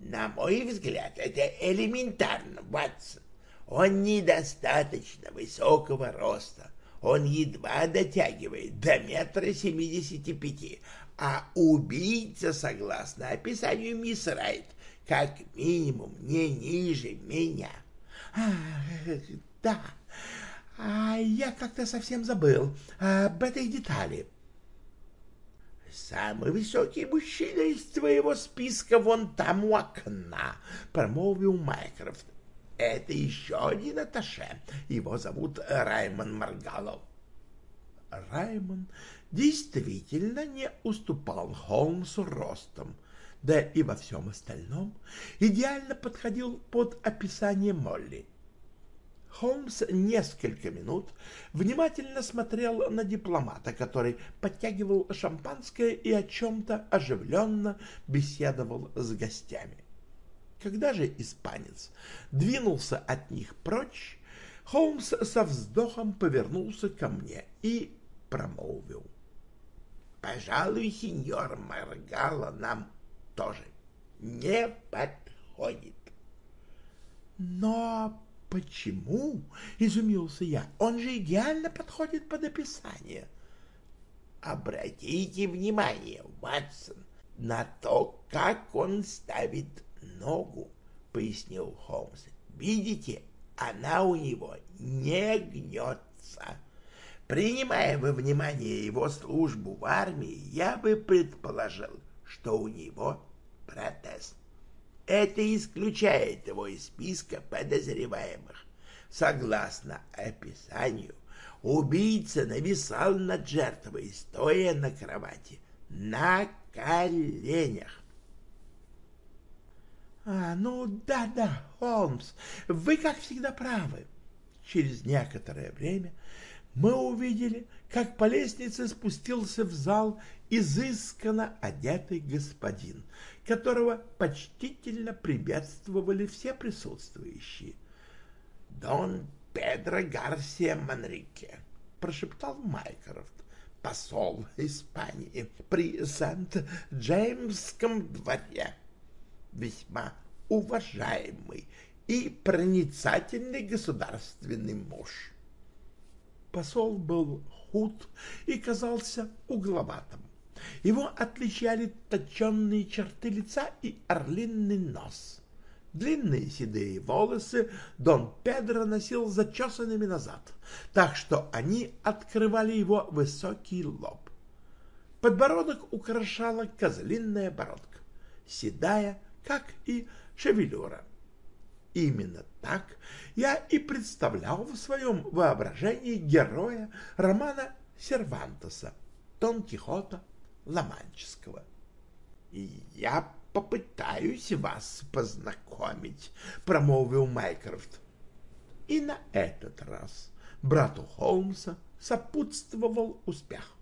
Speaker 3: «На мой взгляд, это элементарно, Ватсон. Он недостаточно высокого роста. Он едва дотягивает до метра семидесяти пяти, а убийца, согласно описанию мисс Райт, как минимум не ниже меня.
Speaker 2: А, да, а я как-то совсем забыл об этой детали.
Speaker 3: Самый высокий мужчина из твоего списка вон там у окна, промолвил Майкрофт. Это еще один аташе. Его зовут Раймон Маргалов.
Speaker 2: Раймон действительно не уступал Холмсу ростом, да и во всем остальном идеально подходил под описание Молли. Холмс несколько минут внимательно смотрел на дипломата, который подтягивал шампанское и о чем-то оживленно беседовал с гостями. Когда же испанец двинулся от них прочь, Холмс со вздохом повернулся ко мне и промолвил.
Speaker 3: «Пожалуй, сеньор Маргала нам тоже не подходит».
Speaker 2: «Но почему?» — изумился я. «Он же идеально подходит под описание».
Speaker 3: «Обратите внимание, Ватсон, на то, как он ставит ногу, — пояснил Холмс. — Видите, она у него не гнется. Принимая во внимание его службу в армии, я бы предположил, что у него протез. Это исключает его из списка подозреваемых. Согласно описанию, убийца нависал над жертвой, стоя на кровати, на коленях.
Speaker 2: А, ну да-да, Холмс, вы, как всегда, правы. Через некоторое время мы увидели, как по лестнице спустился в зал изысканно одетый господин, которого почтительно приветствовали все присутствующие.
Speaker 3: «Дон Педро Гарсия Манрике», — прошептал Майкрофт, посол Испании при Сент-Джеймском дворе весьма уважаемый и проницательный государственный муж.
Speaker 2: Посол был худ и казался угловатым. Его отличали точенные черты лица и орлиный нос. Длинные седые волосы Дон Педро носил зачесанными назад, так что они открывали его высокий лоб. Подбородок украшала козлиная бородка, седая, как и шевелюра. Именно так я и представлял в своем воображении героя романа Сервантеса «Дон Кихота Ломанческого».
Speaker 3: «Я попытаюсь вас познакомить», — промолвил Майкрофт.
Speaker 2: И на этот раз брату Холмса сопутствовал успех.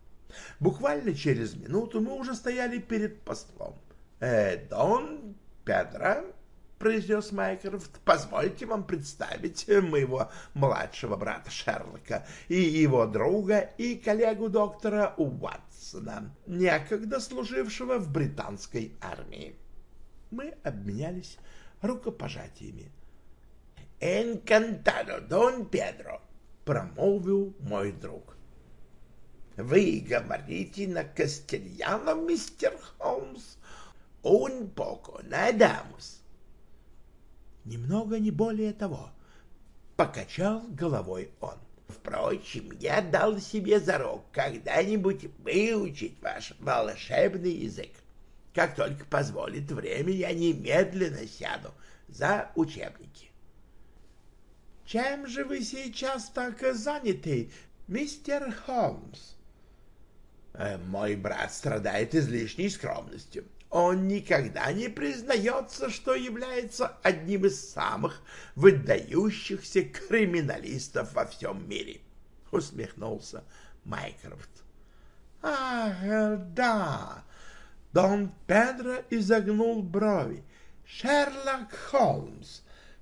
Speaker 2: Буквально через минуту мы уже стояли перед послом.
Speaker 3: «Э, Дон Педро», — произнес Майкрофт, — «позвольте вам представить моего младшего брата Шерлока и его друга и коллегу доктора Уатсона, некогда служившего в британской армии».
Speaker 2: Мы обменялись рукопожатиями.
Speaker 3: «Энкантадо, Дон Педро», — промолвил мой друг. «Вы говорите на кастельяном, мистер Холмс? Un poco, надамус».
Speaker 2: Немного не более того, — покачал головой он.
Speaker 3: Впрочем, я дал себе зарок когда-нибудь выучить ваш волшебный язык. Как только позволит время, я немедленно сяду за учебники.
Speaker 2: — Чем же вы сейчас так заняты, мистер Холмс?
Speaker 3: Э, — Мой брат страдает излишней скромностью. Он никогда не признается, что является одним из самых выдающихся криминалистов во всем мире, — усмехнулся Майкрофт.
Speaker 2: — Ах, да! Дон Педро изогнул брови. — Шерлок Холмс!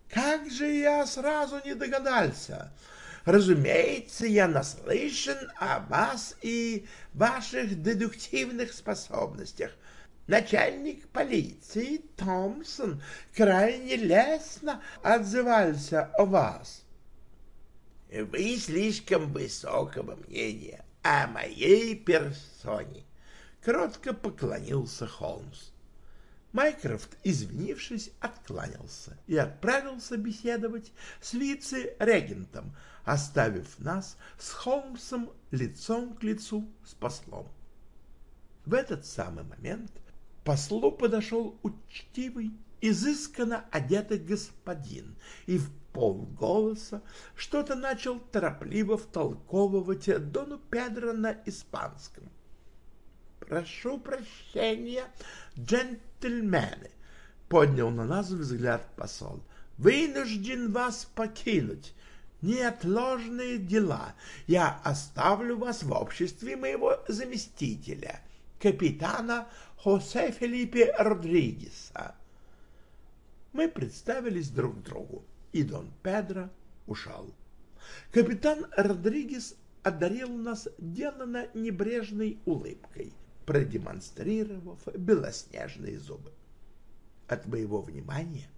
Speaker 2: Как же я сразу не догадался! Разумеется, я наслышан о вас и ваших дедуктивных способностях — Начальник полиции Томпсон крайне лестно отзывался о вас.
Speaker 3: — Вы слишком высокого мнения о моей персоне, — кротко поклонился Холмс.
Speaker 2: Майкрофт, извинившись, откланялся и отправился беседовать с вице-регентом, оставив нас с Холмсом лицом к лицу с послом. В этот самый момент послу подошел учтивый, изысканно одетый господин и в полголоса что-то начал торопливо втолковывать Дону Педро на испанском. «Прошу прощения, джентльмены!» — поднял на нас взгляд посол. «Вынужден вас покинуть. Неотложные дела. Я оставлю вас в обществе моего заместителя, капитана Хосе Филиппе Родригеса. Мы представились друг другу, и Дон Педро ушел. Капитан Родригес одарил нас деланно небрежной улыбкой, продемонстрировав белоснежные зубы. От моего внимания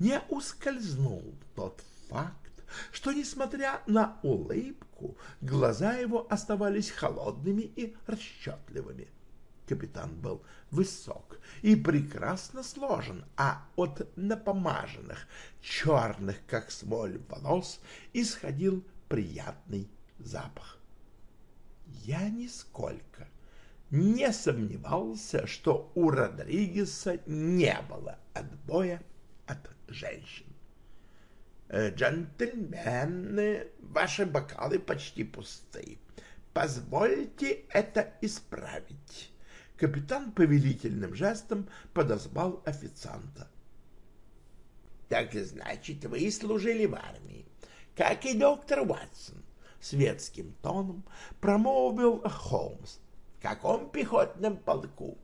Speaker 2: не ускользнул тот факт, что, несмотря на улыбку, глаза его оставались холодными и расчетливыми. Капитан был высок и прекрасно сложен, а от напомаженных, черных, как смоль, волос исходил приятный запах. Я нисколько не сомневался, что у Родригеса не было отбоя от женщин. «Э, «Джентльмены, ваши бокалы почти пусты. Позвольте это исправить» капитан повелительным жестом подозвал официанта. — Так значит, вы служили в армии, как и доктор Уатсон, — светским тоном промолвил Холмс. — В каком пехотном полку?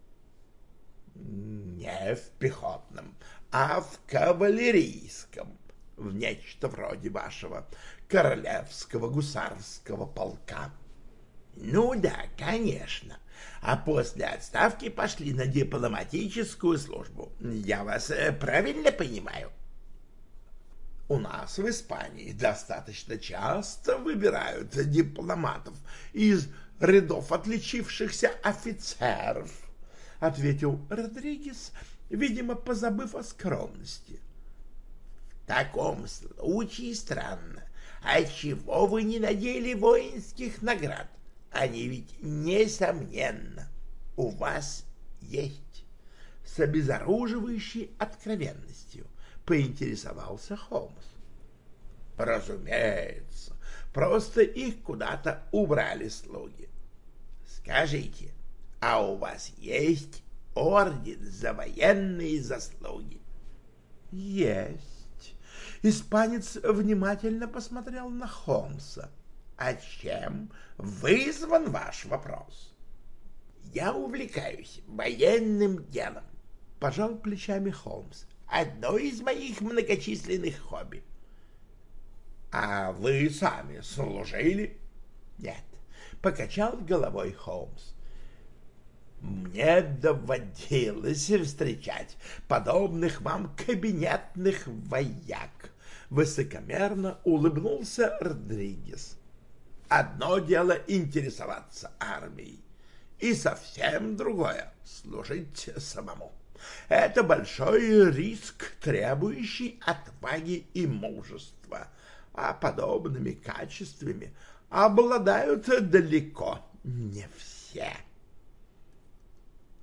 Speaker 2: — Не в пехотном, а в кавалерийском, в нечто вроде вашего королевского гусарского полка. — Ну да, конечно, а после отставки пошли на дипломатическую службу. Я вас э, правильно понимаю?
Speaker 3: У нас в Испании достаточно часто выбирают дипломатов из рядов отличившихся офицеров, — ответил Родригес, видимо, позабыв о скромности. — В таком случае странно. А чего вы не надели воинских наград? Они ведь, несомненно, у вас есть. С обезоруживающей откровенностью поинтересовался Холмс. Разумеется, просто их куда-то убрали слуги. Скажите, а у вас есть орден за военные заслуги?
Speaker 2: Есть. Испанец внимательно посмотрел на Холмса.
Speaker 3: А чем вызван ваш вопрос? Я увлекаюсь военным делом, пожал плечами Холмс. Одно из моих многочисленных хобби. А вы сами служили? Нет, покачал головой Холмс. Мне доводилось встречать подобных вам кабинетных вояк. Высокомерно улыбнулся Родригес. Одно дело интересоваться армией, и совсем другое — служить самому. Это большой риск, требующий отваги и мужества, а подобными качествами обладают далеко не все.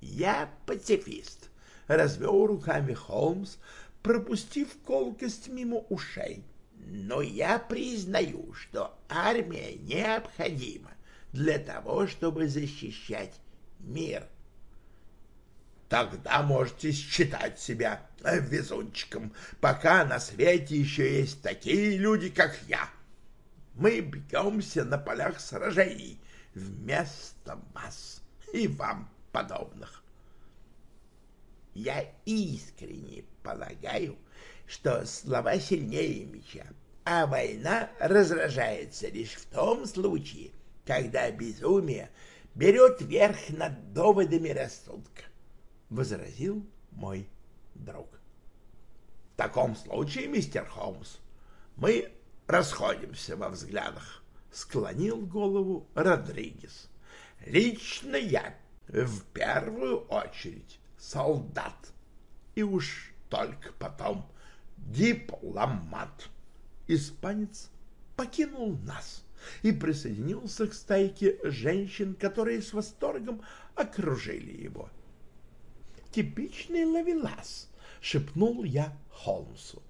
Speaker 3: «Я пацифист», — развел руками Холмс, пропустив колкость мимо ушей. «Но я признаю, что армия необходима для того, чтобы защищать мир». Тогда можете считать себя везунчиком, пока на свете еще есть такие люди, как я. Мы бьемся на полях сражений вместо вас и вам подобных. Я искренне полагаю, что слова сильнее меча, а война разражается лишь в том случае, когда безумие берет верх над доводами рассудка, — возразил мой друг. — В таком случае, мистер Холмс, мы расходимся во взглядах, — склонил голову Родригес. — Лично я в первую очередь солдат, и уж только потом дипломат. Испанец покинул нас и присоединился к стайке женщин, которые с восторгом окружили его. «Типичный ловелас!» — шепнул я Холмсу.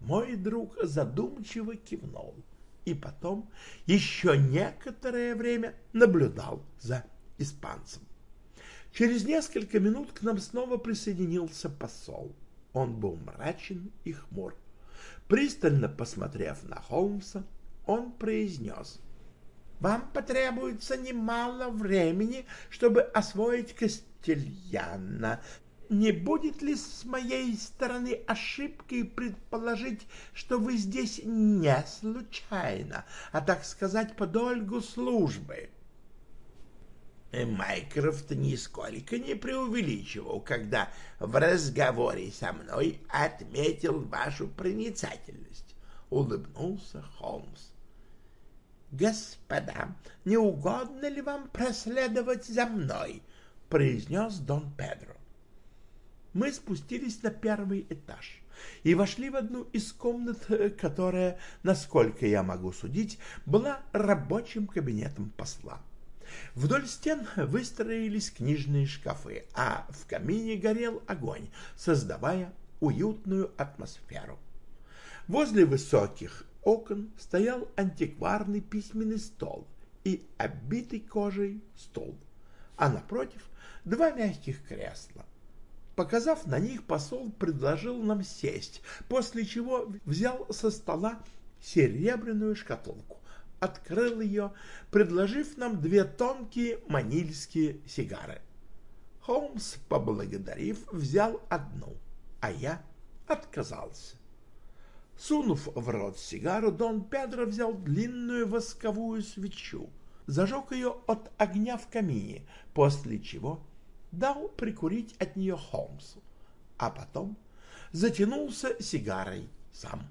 Speaker 3: Мой друг задумчиво кивнул и потом еще некоторое время наблюдал за испанцем. Через несколько минут к нам снова присоединился посол. Он был мрачен и хмур. Пристально посмотрев на Холмса, он произнес. «Вам потребуется немало времени, чтобы освоить Кастильяна. Не будет ли с моей стороны ошибкой предположить, что вы здесь не случайно, а, так сказать, по долгу службы?» Майкрофт нисколько не преувеличивал, когда в разговоре со мной отметил вашу проницательность, — улыбнулся Холмс. — Господа, не угодно ли вам проследовать за мной? — произнес Дон Педро. Мы спустились на первый этаж и вошли в одну из комнат, которая, насколько я могу судить, была рабочим кабинетом посла. Вдоль стен выстроились книжные шкафы, а в камине горел огонь, создавая уютную атмосферу. Возле высоких окон стоял антикварный письменный стол и оббитый кожей стол, а напротив два мягких кресла. Показав на них, посол предложил нам сесть, после чего взял со стола серебряную шкатулку открыл ее, предложив нам две тонкие манильские сигары. Холмс, поблагодарив, взял одну, а я отказался. Сунув в рот сигару, Дон Педро взял длинную восковую свечу, зажег ее от огня в камине, после чего дал прикурить от нее Холмсу, а потом затянулся сигарой сам.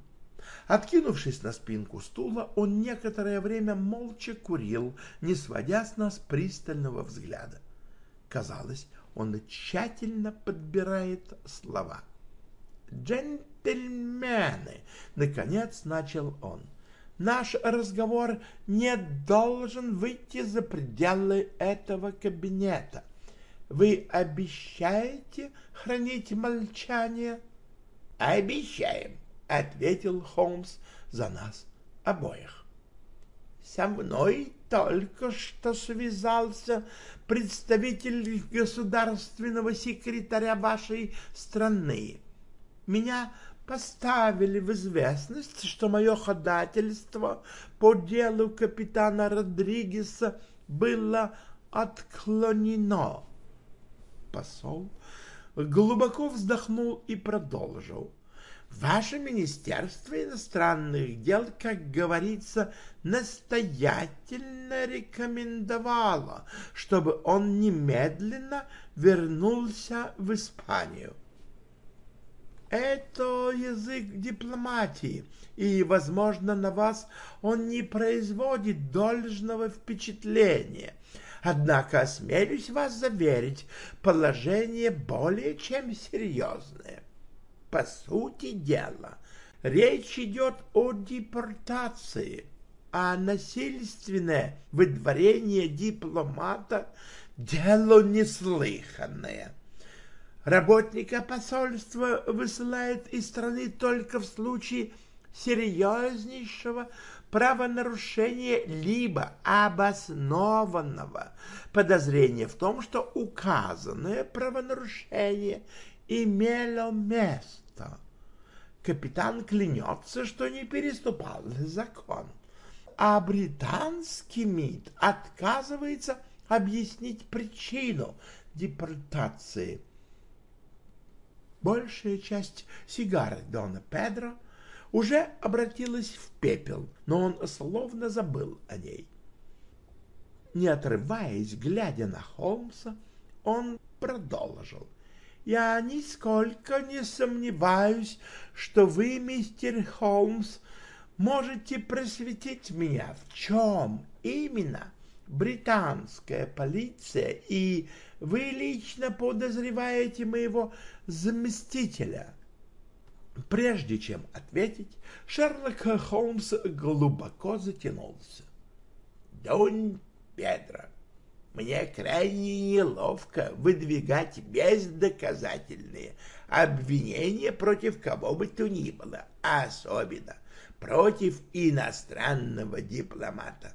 Speaker 2: Откинувшись на спинку стула, он некоторое время молча курил, не сводя с нас пристального взгляда. Казалось, он тщательно подбирает слова. «Джентльмены!» — наконец начал он. «Наш разговор не должен выйти за пределы этого кабинета. Вы обещаете хранить молчание?»
Speaker 3: «Обещаем», — ответил Холмс за нас обоих. «Со мной только что связался представитель государственного секретаря вашей страны. Меня поставили в известность, что мое ходательство по делу капитана Родригеса было отклонено. Посол глубоко вздохнул и продолжил. Ваше Министерство иностранных дел, как говорится, настоятельно рекомендовало, чтобы он немедленно вернулся в Испанию. Это язык дипломатии, и, возможно, на вас он не производит должного впечатления. Однако осмелюсь вас заверить, положение более чем серьезное. По сути дела, речь идет о депортации, а насильственное выдворение дипломата — дело неслыханное. Работника посольства высылает из страны только в случае серьезнейшего правонарушения либо обоснованного подозрения в том, что указанное правонарушение имело место капитан клянется, что не переступал закон, а британский МИД отказывается объяснить причину депортации. Большая часть сигары Дона Педро уже обратилась в пепел, но он словно забыл о ней. Не отрываясь, глядя на Холмса, он продолжил. Я нисколько не сомневаюсь, что вы, мистер Холмс, можете просветить меня, в чем именно британская полиция и вы лично подозреваете моего заместителя. Прежде чем ответить, Шерлок Холмс глубоко затянулся. Дон Педро, мне крайне неловко выдвигать бездоказательные обвинения против кого бы то ни было, а особенно против иностранного дипломата.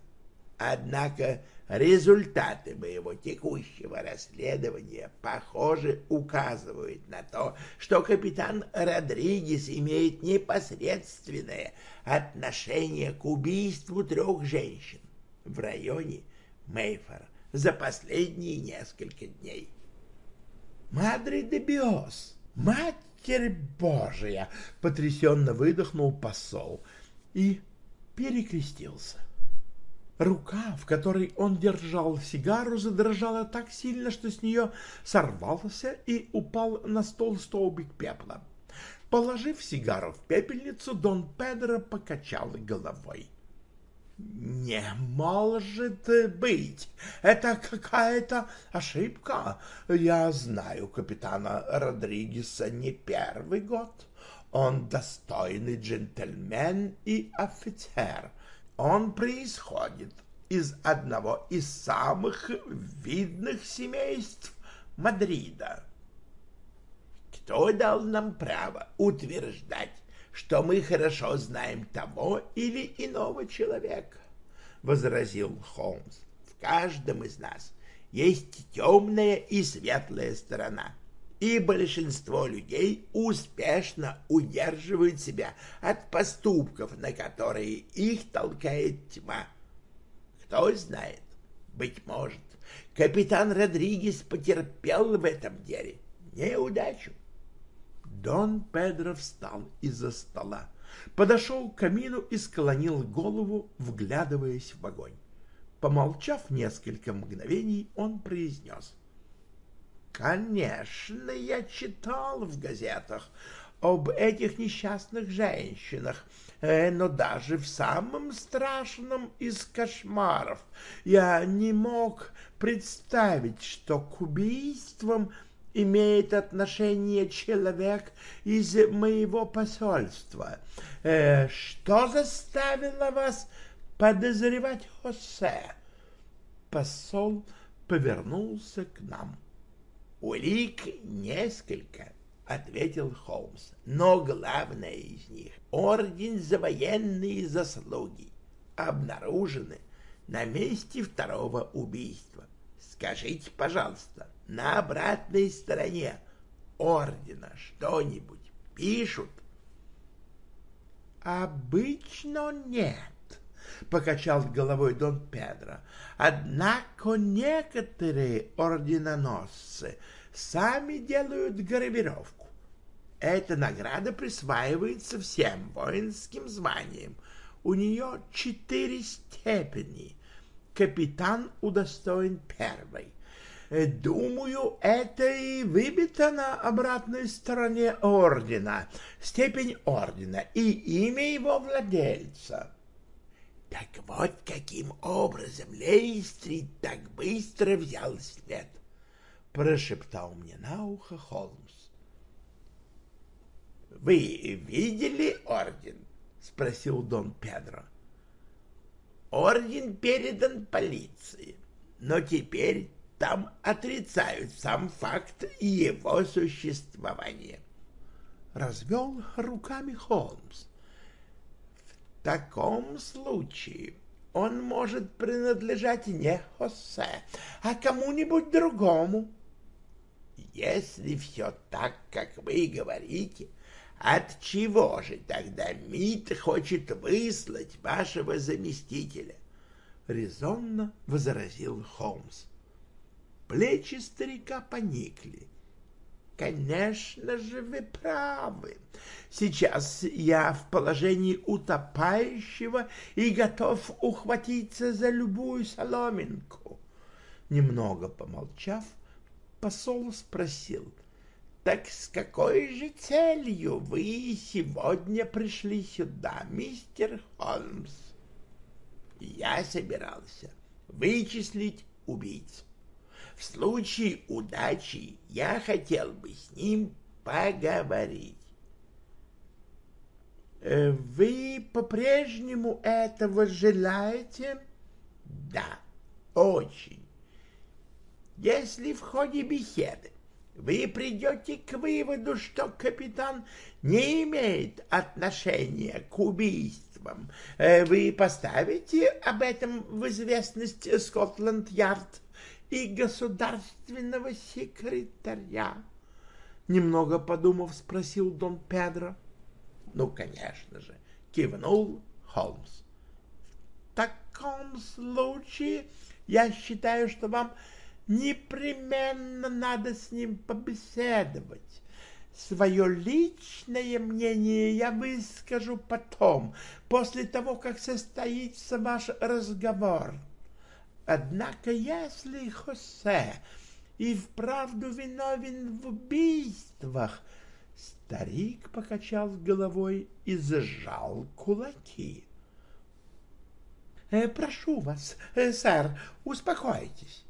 Speaker 3: Однако результаты моего текущего расследования, похоже, указывают на то, что капитан Родригес имеет непосредственное отношение к убийству трех женщин в районе Мейфора за последние несколько дней. «Мадре де Биос! Матерь Божия!» — потрясенно выдохнул посол и перекрестился. Рука, в которой он держал сигару, задрожала так сильно, что с нее сорвался и упал на стол столбик пепла. Положив сигару в пепельницу, Дон Педро покачал головой. — не может быть! Это какая-то ошибка. Я знаю капитана Родригеса не первый год. Он достойный джентльмен и офицер. Он происходит из одного из самых видных семейств Мадрида. Кто дал нам право утверждать, что мы хорошо знаем того или иного человека, — возразил Холмс. В каждом из нас есть темная и светлая сторона, и большинство людей успешно удерживают себя от поступков, на которые их толкает тьма. Кто знает, быть может, капитан Родригес потерпел в этом деле неудачу. Дон Педро встал из-за стола, подошел к камину и склонил голову, вглядываясь в огонь. Помолчав несколько мгновений, он произнес. «Конечно, я читал в газетах
Speaker 1: об этих несчастных женщинах, э, но даже в самом страшном из кошмаров я не мог представить, что к убийствам имеет отношение человек из моего посольства. Э, что заставило вас подозревать Хосе? Посол повернулся к нам. Улик несколько, ответил Холмс, но главное из них — орден за военные заслуги, обнаружены на месте второго убийства. Скажите, пожалуйста, на обратной стороне ордена что-нибудь пишут? Обычно нет, покачал головой Дон Педро. Однако некоторые орденоносцы сами делают гравировку. Эта награда присваивается всем воинским званиям. У нее четыре степени. Капитан удостоен первой. Думаю, это и выбито на обратной стороне ордена, степень ордена и имя его владельца. Так вот каким образом Лейстрит так быстро взял след, прошептал мне на ухо Холмс. Вы видели орден? спросил Дон Педро. Орден передан полиции, но теперь там отрицают сам факт его существования. Развел руками Холмс. В таком случае он может принадлежать не Хосе, а кому-нибудь другому. Если все так, как вы говорите, от чего же тогда МИД хочет выслать вашего заместителя? Резонно возразил Холмс. Плечи старика поникли. Конечно же, вы правы. Сейчас я в положении утопающего и готов ухватиться за любую соломинку. Немного помолчав, посол спросил, «Так с какой же целью вы сегодня пришли сюда, мистер Холмс?» Я собирался вычислить убийцу. В случае удачи я хотел бы с ним поговорить. Э, вы по-прежнему этого желаете? Да, очень. Если в ходе беседы вы придете к выводу, что капитан не имеет отношения к убийствам, э, вы поставите об этом в известность Скотланд-Ярд и государственного секретаря? Немного подумав, спросил Дон Педро. Ну, конечно же, кивнул Холмс. В таком случае я считаю, что вам непременно надо с ним побеседовать. Свое личное мнение я выскажу потом, после того, как состоится ваш разговор. Однако, если Хосе и вправду виновен в убийствах, старик покачал головой и зажал кулаки. «Э, «Прошу вас, э, сэр, успокойтесь».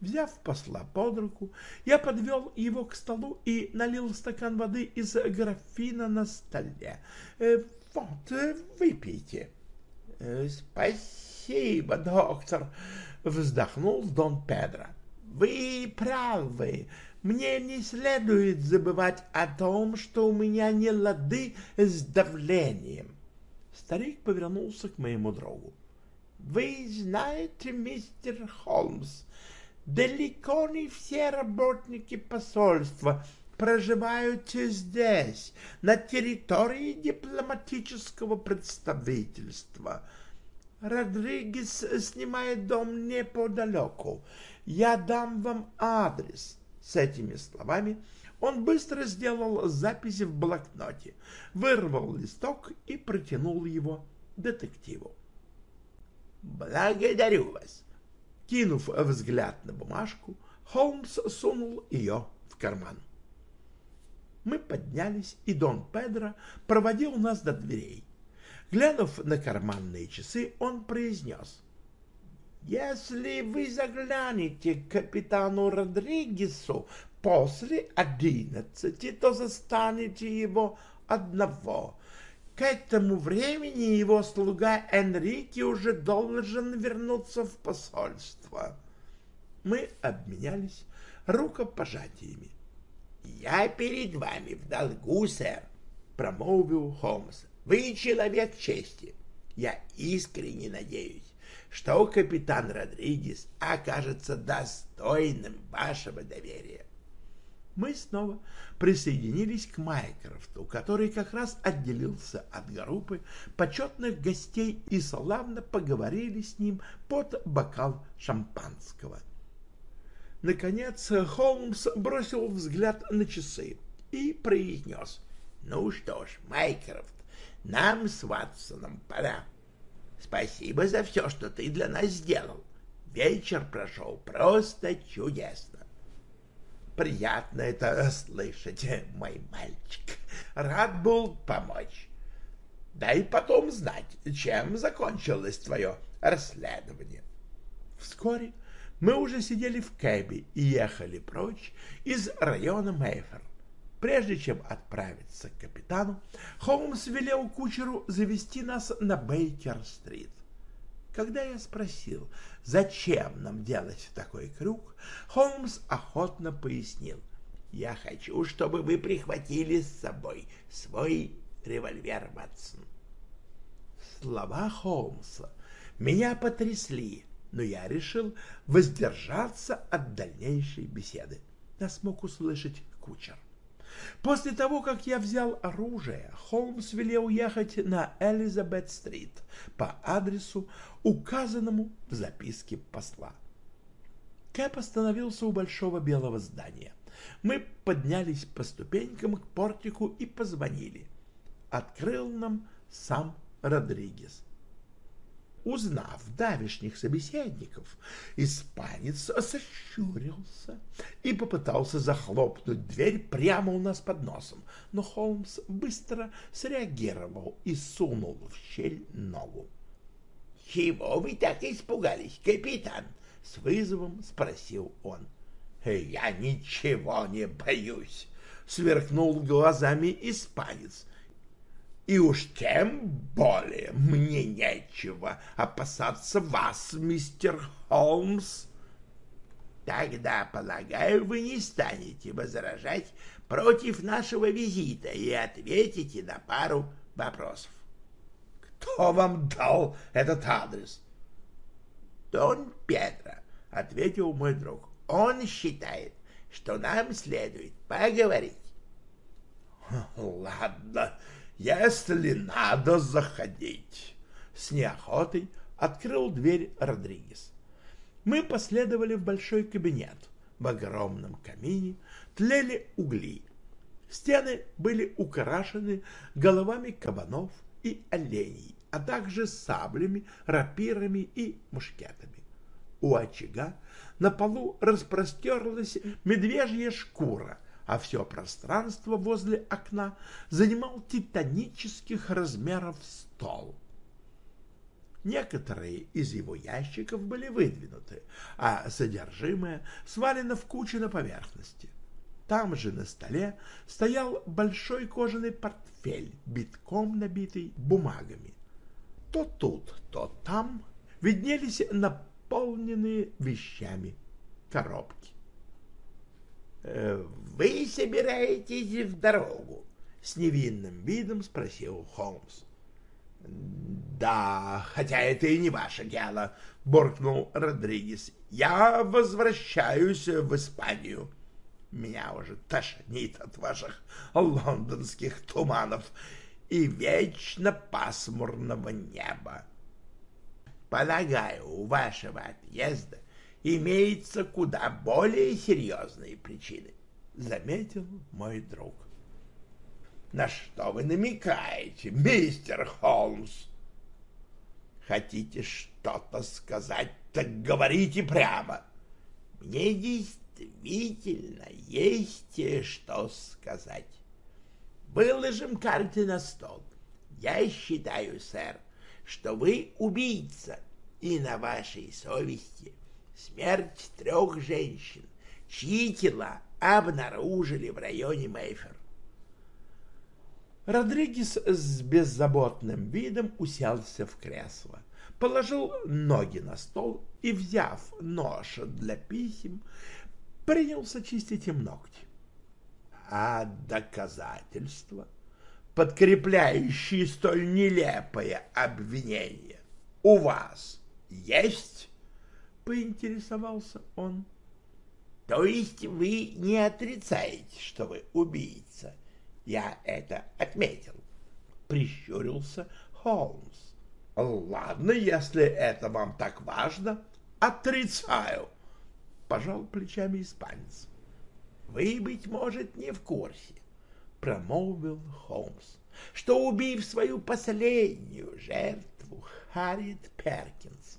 Speaker 1: Взяв посла под руку, я подвел его к столу и налил стакан воды из графина на столе. Э, «Вот, выпейте». «Спасибо» спасибо, *laughs* доктор, — вздохнул Дон Педро. — Вы правы. Мне не следует забывать о том, что у меня не лады с давлением. Старик повернулся к моему другу. — Вы знаете, мистер Холмс, далеко не все работники посольства проживают здесь, на территории дипломатического представительства — Родригес снимает дом неподалеку. Я дам вам адрес. С этими словами он быстро сделал записи в блокноте, вырвал листок и протянул его детективу. «Благодарю вас!» Кинув взгляд на бумажку, Холмс сунул ее в карман.
Speaker 2: Мы поднялись, и Дон Педро проводил нас до дверей. Глянув на карманные часы, он произнес. «Если вы заглянете к капитану Родригесу после одиннадцати, то застанете его одного. К этому времени его слуга Энрике уже должен вернуться в посольство». Мы обменялись рукопожатиями.
Speaker 3: «Я перед вами в долгу, сэр», — промолвил Холмс. «Вы человек чести. Я искренне надеюсь, что капитан Родригес окажется достойным вашего доверия».
Speaker 2: Мы снова присоединились к Майкрофту, который как раз отделился от группы почетных гостей и славно поговорили с ним под бокал шампанского. — Наконец Холмс бросил взгляд на часы и произнес.
Speaker 3: «Ну что ж, Майкрофт, нам с Ватсоном пора. Спасибо за все, что ты для нас сделал. Вечер прошел просто чудесно. Приятно это слышать, мой мальчик. Рад был помочь. Дай потом знать, чем закончилось твое расследование.
Speaker 2: Вскоре мы уже сидели в кэбе и ехали прочь из района Мейфер. Прежде чем отправиться к капитану, Холмс велел кучеру завести нас на Бейкер-стрит. Когда я спросил, зачем нам делать такой крюк, Холмс охотно пояснил.
Speaker 3: «Я хочу, чтобы вы прихватили с собой свой револьвер, Ватсон».
Speaker 2: Слова Холмса меня потрясли но я решил воздержаться от дальнейшей беседы. Нас мог услышать кучер. После того, как я взял оружие, Холмс велел ехать на Элизабет-стрит по адресу, указанному в записке посла. Кэп остановился у большого белого здания. Мы поднялись по ступенькам к портику и позвонили. Открыл нам сам Родригес. Узнав давишних собеседников, испанец сощурился и попытался захлопнуть дверь прямо у нас под носом, но Холмс быстро среагировал и сунул в щель ногу.
Speaker 3: — Чего вы так испугались, капитан? — с вызовом спросил он. — Я ничего не боюсь, — сверкнул глазами испанец и уж тем более мне нечего опасаться вас, мистер Холмс. Тогда, полагаю, вы не станете возражать против нашего визита и ответите на пару вопросов. Кто вам дал этот адрес? Дон Педро, — ответил мой друг. Он считает, что нам следует поговорить. Ладно, — если надо заходить. С неохотой открыл дверь Родригес. Мы последовали в большой кабинет. В огромном камине тлели угли. Стены были украшены головами кабанов и оленей, а также саблями, рапирами и мушкетами. У очага на полу распростерлась медвежья шкура, а все пространство возле окна занимал титанических размеров стол. Некоторые из его ящиков были выдвинуты, а содержимое свалено в кучу на поверхности. Там же на столе стоял большой кожаный портфель, битком набитый бумагами. То тут, то там виднелись наполненные вещами коробки. Э, «Вы собираетесь в дорогу?» — с невинным видом спросил Холмс. «Да, хотя это и не ваше дело», — буркнул Родригес. «Я возвращаюсь в Испанию. Меня уже тошнит от ваших лондонских туманов и вечно пасмурного неба. Полагаю, у вашего отъезда имеется куда более серьезные причины, — заметил мой друг. — На что вы намекаете, мистер Холмс? — Хотите что-то сказать, так говорите прямо. Мне действительно есть что сказать. выложим карты на стол. Я считаю, сэр, что вы убийца, и на вашей совести смерть трех женщин, чьи тела обнаружили в районе Мейфер.
Speaker 2: Родригес с беззаботным видом уселся в кресло, положил ноги на стол и, взяв нож для писем, принялся чистить им ногти. А доказательства, подкрепляющие столь нелепое обвинение, у вас есть? — поинтересовался он.
Speaker 3: — То есть вы не отрицаете, что вы убийца? Я это отметил. Прищурился Холмс.
Speaker 2: — Ладно, если это вам так важно, отрицаю, — пожал плечами испанец.
Speaker 3: — Вы, быть может, не в курсе, — промолвил Холмс, — что, убив свою последнюю жертву, Харриет Перкинс,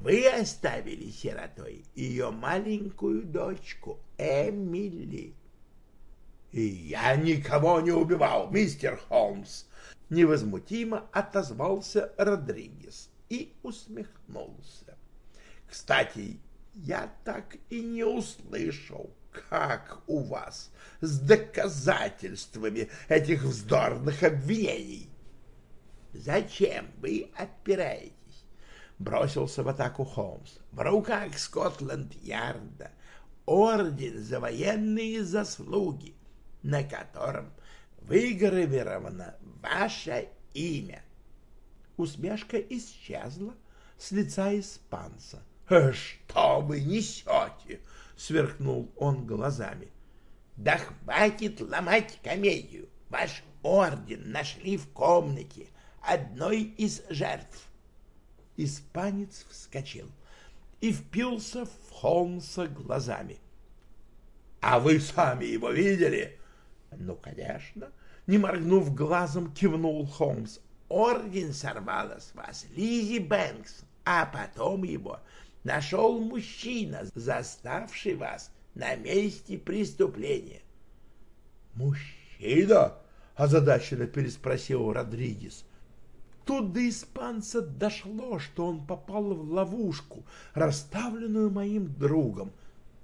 Speaker 3: вы оставили сиротой ее маленькую дочку Эмили.
Speaker 2: — я никого не убивал, мистер Холмс, — невозмутимо отозвался Родригес и усмехнулся. — Кстати, я так и не услышал, как у вас с доказательствами этих вздорных обвинений.
Speaker 3: Зачем вы отпираетесь? Бросился в атаку Холмс. В руках Скотланд-Ярда орден за военные заслуги, на котором выгравировано ваше имя. Усмешка исчезла с лица испанца.
Speaker 2: «Э, «Что вы несете?» — сверкнул он глазами.
Speaker 3: «Да хватит ломать комедию! Ваш орден нашли в комнате одной из жертв. Испанец вскочил и впился в Холмса глазами.
Speaker 2: — А вы сами его видели?
Speaker 3: — Ну, конечно. Не моргнув глазом, кивнул Холмс. Орден сорвала с вас Лизи Бэнкс, а потом его нашел мужчина, заставший вас на месте преступления.
Speaker 2: — Мужчина? — озадаченно переспросил Родригес. Тут до испанца дошло, что он попал в ловушку, расставленную моим другом.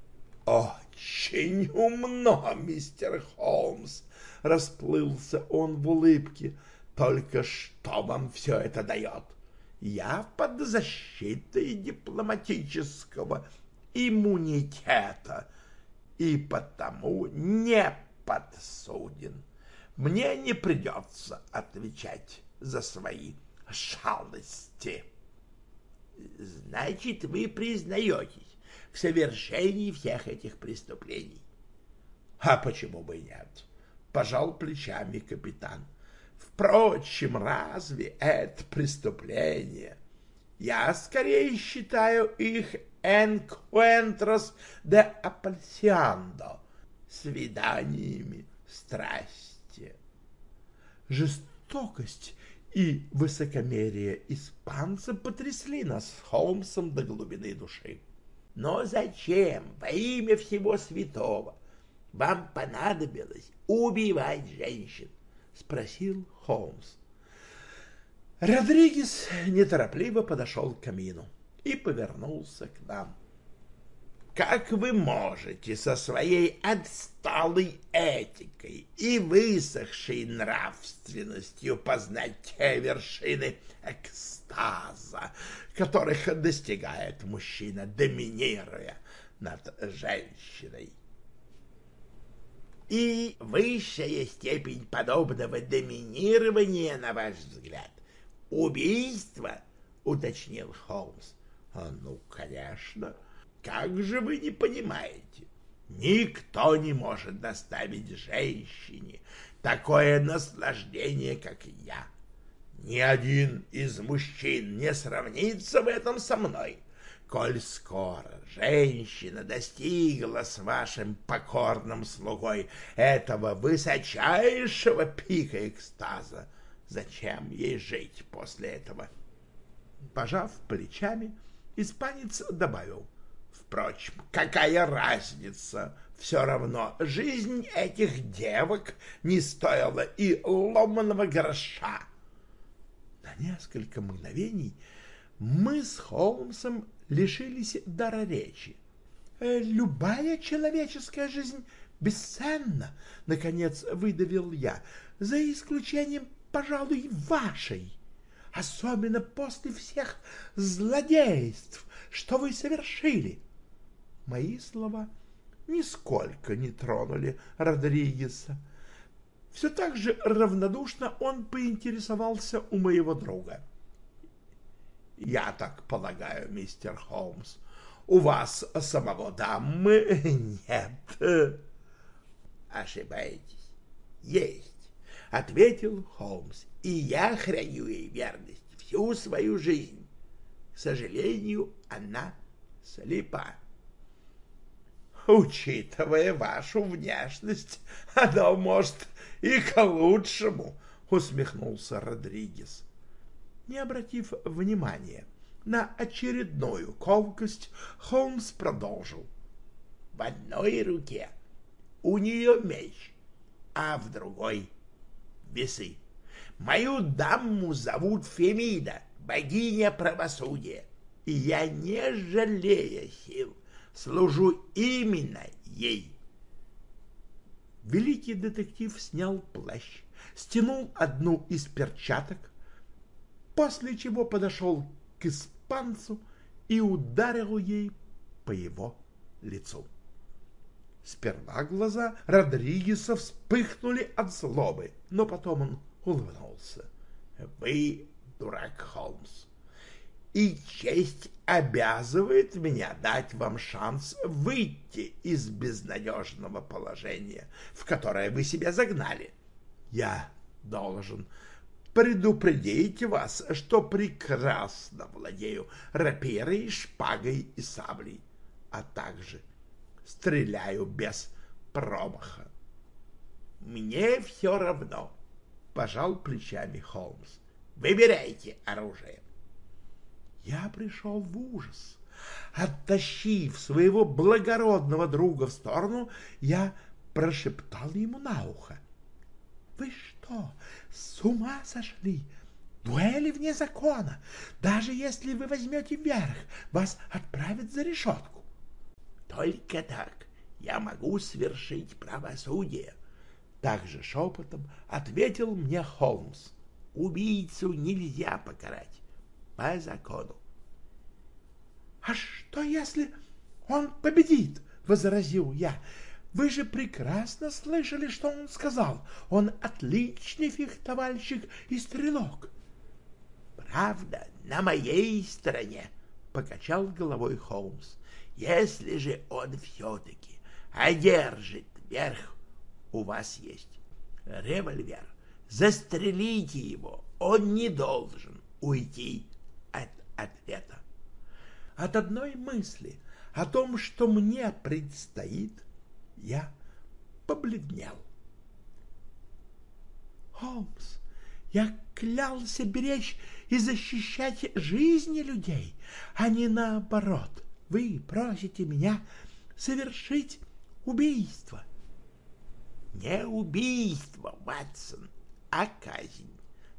Speaker 2: — Очень умно, мистер Холмс! — расплылся он в улыбке. — Только что вам все это дает? Я под защитой дипломатического иммунитета и потому не подсуден. Мне не придется отвечать за свои шалости.
Speaker 3: Значит, вы признаетесь в совершении всех этих преступлений.
Speaker 2: А почему бы нет? Пожал плечами капитан. Впрочем, разве это преступление? Я скорее считаю их «encuentros de apelsiando» — свиданиями страсти. Жестокость и высокомерие испанца потрясли нас с Холмсом до глубины души.
Speaker 3: Но зачем во имя всего святого вам понадобилось убивать женщин? — спросил Холмс.
Speaker 2: Родригес неторопливо подошел к камину и повернулся к нам. Как вы можете со своей отсталой этикой и высохшей нравственностью познать те вершины экстаза, которых достигает мужчина, доминируя над женщиной?
Speaker 3: И высшая степень подобного доминирования, на ваш взгляд, убийство, уточнил Холмс.
Speaker 2: А, ну, конечно, — как же вы не понимаете? Никто не может доставить женщине такое наслаждение, как я. Ни один из мужчин не сравнится в этом со мной. Коль скоро женщина достигла с вашим покорным слугой этого высочайшего пика экстаза, зачем ей жить после этого? Пожав плечами, испанец добавил — Впрочем, какая разница,
Speaker 3: Все равно жизнь этих девок не стоила и ломаного гроша.
Speaker 2: На несколько мгновений мы с Холмсом лишились дара речи. Э, «Любая человеческая жизнь бесценна», — наконец выдавил я, — «за исключением, пожалуй, вашей, особенно после всех злодейств, что вы совершили». Мои слова нисколько не тронули Родригеса. Все так же равнодушно он поинтересовался у моего друга.
Speaker 3: «Я так полагаю, мистер Холмс, у вас самого дамы нет?» «Ошибаетесь. Есть», — ответил Холмс, — «и я храню ей верность всю свою жизнь. К сожалению, она слепа» учитывая вашу внешность, оно может и к лучшему, — усмехнулся Родригес.
Speaker 2: Не обратив внимания на очередную колкость, Холмс продолжил.
Speaker 3: В одной руке у нее меч, а в другой — весы. Мою даму зовут Фемида, богиня правосудия, и я, не жалея сил, служу именно ей.
Speaker 2: Великий детектив снял плащ, стянул одну из перчаток, после чего подошел к испанцу и ударил ей по его лицу. Сперва глаза Родригеса вспыхнули от злобы, но потом он улыбнулся.
Speaker 3: — Вы дурак, Холмс и честь обязывает меня дать вам шанс выйти из безнадежного положения, в которое вы себя загнали. Я должен предупредить вас, что прекрасно владею рапирой, шпагой и саблей, а также стреляю без промаха. Мне все равно, — пожал плечами Холмс. Выбирайте оружие.
Speaker 2: Я пришел в ужас. Оттащив своего благородного друга в сторону, я прошептал ему на ухо. — Вы что, с ума сошли? Дуэли вне закона. Даже если вы возьмете верх, вас отправят за решетку.
Speaker 3: — Только так я могу свершить правосудие. Также шепотом ответил мне Холмс. Убийцу нельзя покарать по закону.
Speaker 2: — А что, если он победит? — возразил я. — Вы же прекрасно слышали, что он сказал. Он отличный фехтовальщик и стрелок.
Speaker 3: — Правда, на моей стороне, — покачал головой Холмс. — Если же он все-таки одержит верх, у вас есть револьвер. Застрелите его, он не должен уйти ответа.
Speaker 2: От одной мысли о том, что мне предстоит, я побледнел. Холмс, я клялся беречь и защищать жизни людей, а не наоборот. Вы просите меня совершить убийство.
Speaker 3: Не убийство, Ватсон, а казнь,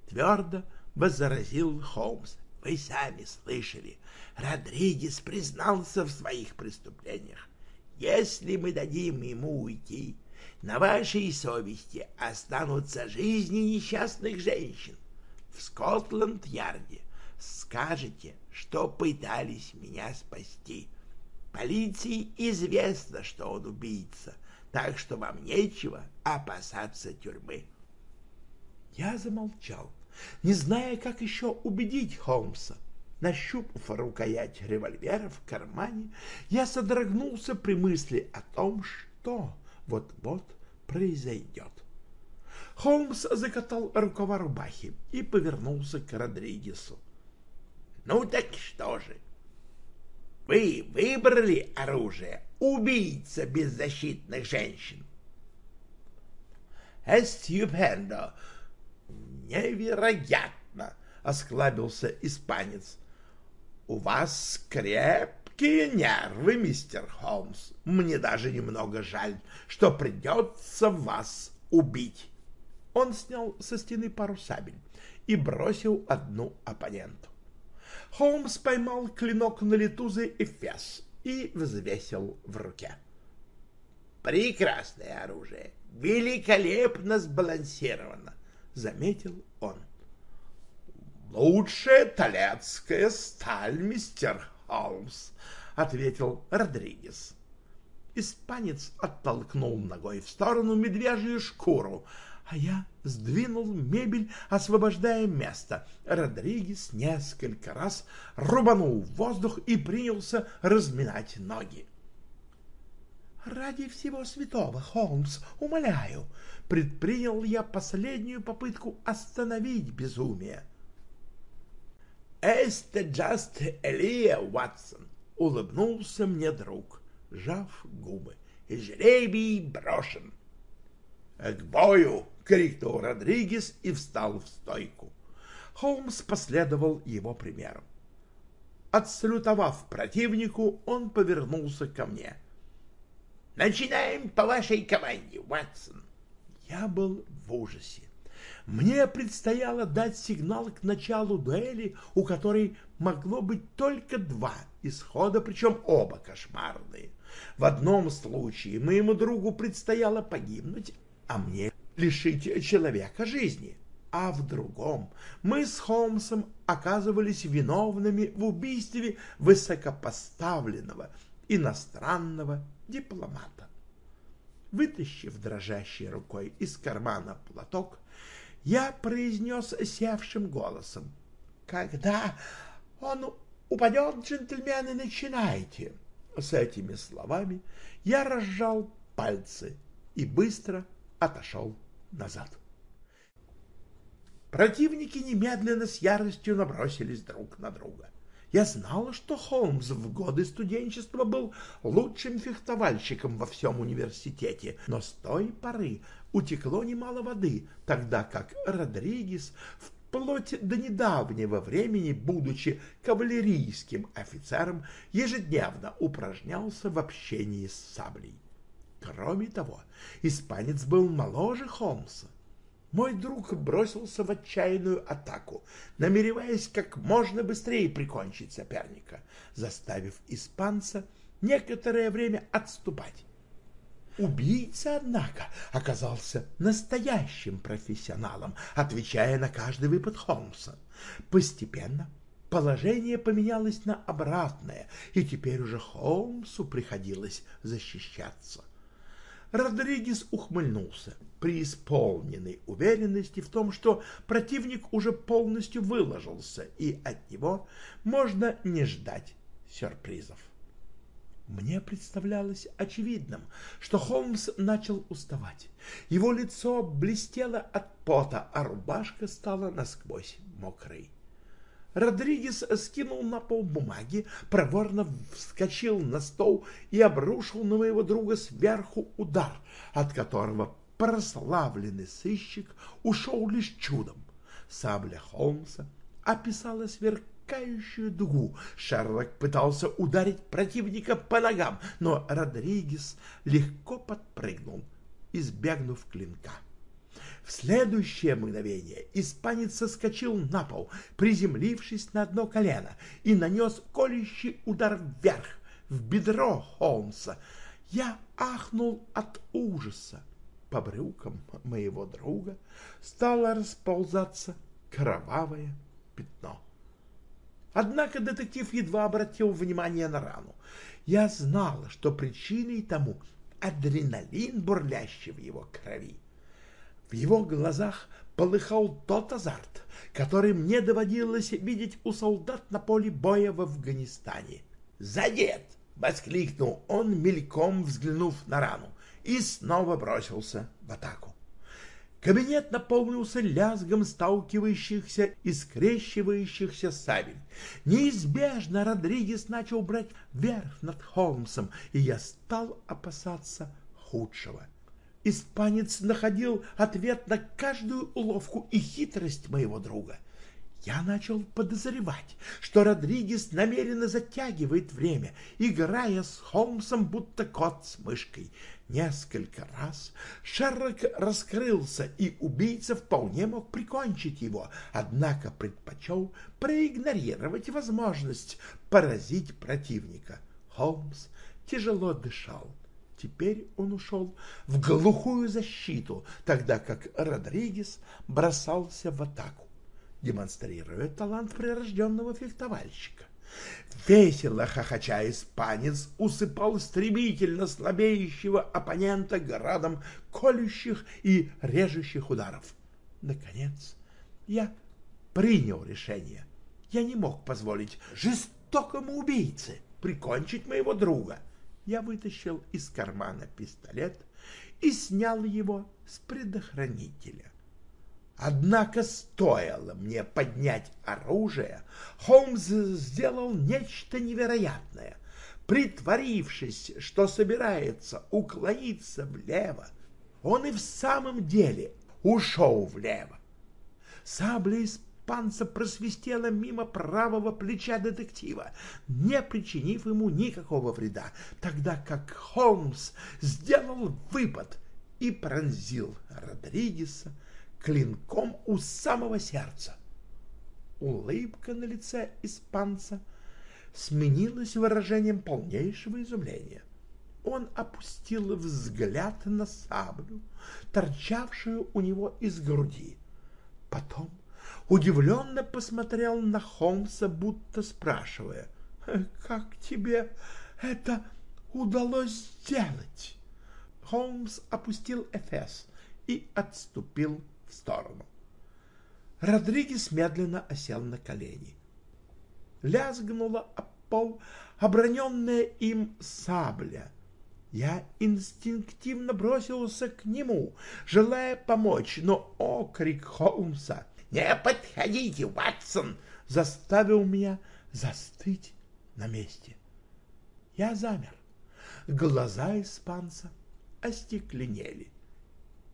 Speaker 3: твердо возразил Холмс. Вы сами слышали, Родригес признался в своих преступлениях. Если мы дадим ему уйти, на вашей совести останутся жизни несчастных женщин. В Скотланд-Ярде скажете, что пытались меня спасти. Полиции известно, что он убийца, так что вам нечего опасаться тюрьмы.
Speaker 2: Я замолчал не зная, как еще убедить Холмса. Нащупав рукоять револьвера в кармане, я содрогнулся при мысли о том, что вот-вот произойдет. Холмс закатал рукава рубахи и повернулся к Родригесу.
Speaker 3: — Ну так что же? Вы выбрали оружие убийца беззащитных женщин? — Эстюпендо! Невероятно! — осклабился испанец. — У вас
Speaker 1: крепкие нервы, мистер Холмс. Мне даже немного жаль, что придется вас убить. Он снял со стены пару сабель и бросил одну оппоненту. Холмс поймал клинок на лету за эфес и взвесил в руке. «Прекрасное оружие, великолепно сбалансировано», — заметил он. «Лучшая талецкая сталь, мистер Холмс», — ответил Родригес. Испанец оттолкнул ногой в сторону медвежью шкуру, а я сдвинул мебель, освобождая место. Родригес несколько раз рубанул воздух и принялся разминать ноги. «Ради всего святого, Холмс, умоляю!» Предпринял я последнюю попытку остановить безумие.
Speaker 3: «Это just Элия Уатсон!» — улыбнулся мне друг, жав губы. «Жребий брошен!» «К бою!» — крикнул Родригес и встал в стойку. Холмс последовал его примеру. Отсалютовав противнику, он повернулся ко мне. «Начинаем по вашей команде, Уатсон!» Я был в ужасе. Мне предстояло дать сигнал к началу дуэли, у которой могло быть только два исхода, причем оба кошмарные. В одном случае моему другу предстояло погибнуть, а мне лишить человека жизни, а в другом мы с Холмсом оказывались виновными в убийстве высокопоставленного иностранного дипломата. Вытащив дрожащей рукой из кармана платок, я произнес севшим голосом. «Когда он упадет, джентльмены, начинайте!» С этими словами я разжал пальцы и быстро отошел назад. Противники немедленно с яростью набросились друг на друга. Я знала, что Холмс в годы студенчества был лучшим фехтовальщиком во всем университете, но с той поры утекло немало воды, тогда как Родригес вплоть до недавнего времени, будучи кавалерийским офицером, ежедневно упражнялся в общении с саблей. Кроме того, испанец был моложе Холмса. Мой друг бросился в отчаянную атаку, намереваясь как можно быстрее прикончить соперника, заставив испанца некоторое время отступать. Убийца, однако, оказался настоящим профессионалом, отвечая на каждый выпад Холмса. Постепенно положение поменялось на обратное, и теперь уже Холмсу приходилось защищаться. Родригес ухмыльнулся, преисполненной уверенности в том, что противник уже полностью выложился, и от него можно не ждать сюрпризов. Мне представлялось очевидным, что Холмс начал уставать. Его лицо блестело от пота, а рубашка стала насквозь мокрой. Родригес скинул на пол бумаги, проворно вскочил на стол и обрушил на моего друга сверху удар, от которого прославленный сыщик ушел лишь чудом. Сабля Холмса описала сверкающую дугу. Шерлок пытался ударить противника по ногам, но Родригес легко подпрыгнул, избегнув клинка. В следующее мгновение испанец соскочил на пол, приземлившись на одно колено, и нанес колющий удар вверх, в бедро Холмса. Я ахнул от ужаса. По брюкам моего друга стало расползаться кровавое пятно. Однако детектив едва обратил внимание на рану. Я знала, что причиной тому адреналин, бурлящий в его крови. В его глазах полыхал тот азарт, который мне доводилось видеть у солдат на поле боя в Афганистане. «Задет!» — воскликнул он, мельком взглянув на рану, и снова бросился в атаку. Кабинет наполнился лязгом сталкивающихся и скрещивающихся сабель. Неизбежно Родригес начал брать верх над Холмсом, и я стал опасаться худшего. Испанец находил ответ на каждую уловку и хитрость моего друга.
Speaker 2: Я начал подозревать, что Родригес намеренно затягивает время, играя с Холмсом, будто кот с мышкой. Несколько раз Шерлок раскрылся, и убийца вполне мог прикончить его, однако предпочел проигнорировать возможность поразить противника. Холмс тяжело дышал. Теперь он ушел в глухую защиту, тогда как Родригес бросался в атаку демонстрируя талант прирожденного фехтовальщика. Весело хохоча испанец усыпал стремительно слабеющего оппонента градом колющих и режущих ударов. Наконец, я принял решение. Я не мог позволить жестокому убийце прикончить моего друга. Я вытащил из кармана пистолет и снял его с предохранителя. Однако стоило мне поднять оружие, Холмс сделал нечто невероятное. Притворившись, что собирается уклониться влево, он и в самом деле ушел влево. Сабля испанца просвистела мимо правого плеча детектива, не причинив ему никакого вреда, тогда как Холмс сделал выпад и пронзил Родригеса клинком у самого сердца. Улыбка на лице испанца сменилась выражением полнейшего изумления. Он опустил взгляд на саблю, торчавшую у него из груди. Потом удивленно посмотрел на Холмса, будто спрашивая, «Как тебе это удалось сделать?» Холмс опустил Эфес и отступил в сторону. Родригес медленно осел на колени. Лязгнула об пол оброненная им сабля. Я инстинктивно бросился к нему, желая помочь, но окрик Холмса «Не подходите, Ватсон!» заставил меня застыть на месте. Я замер. Глаза испанца остекленели.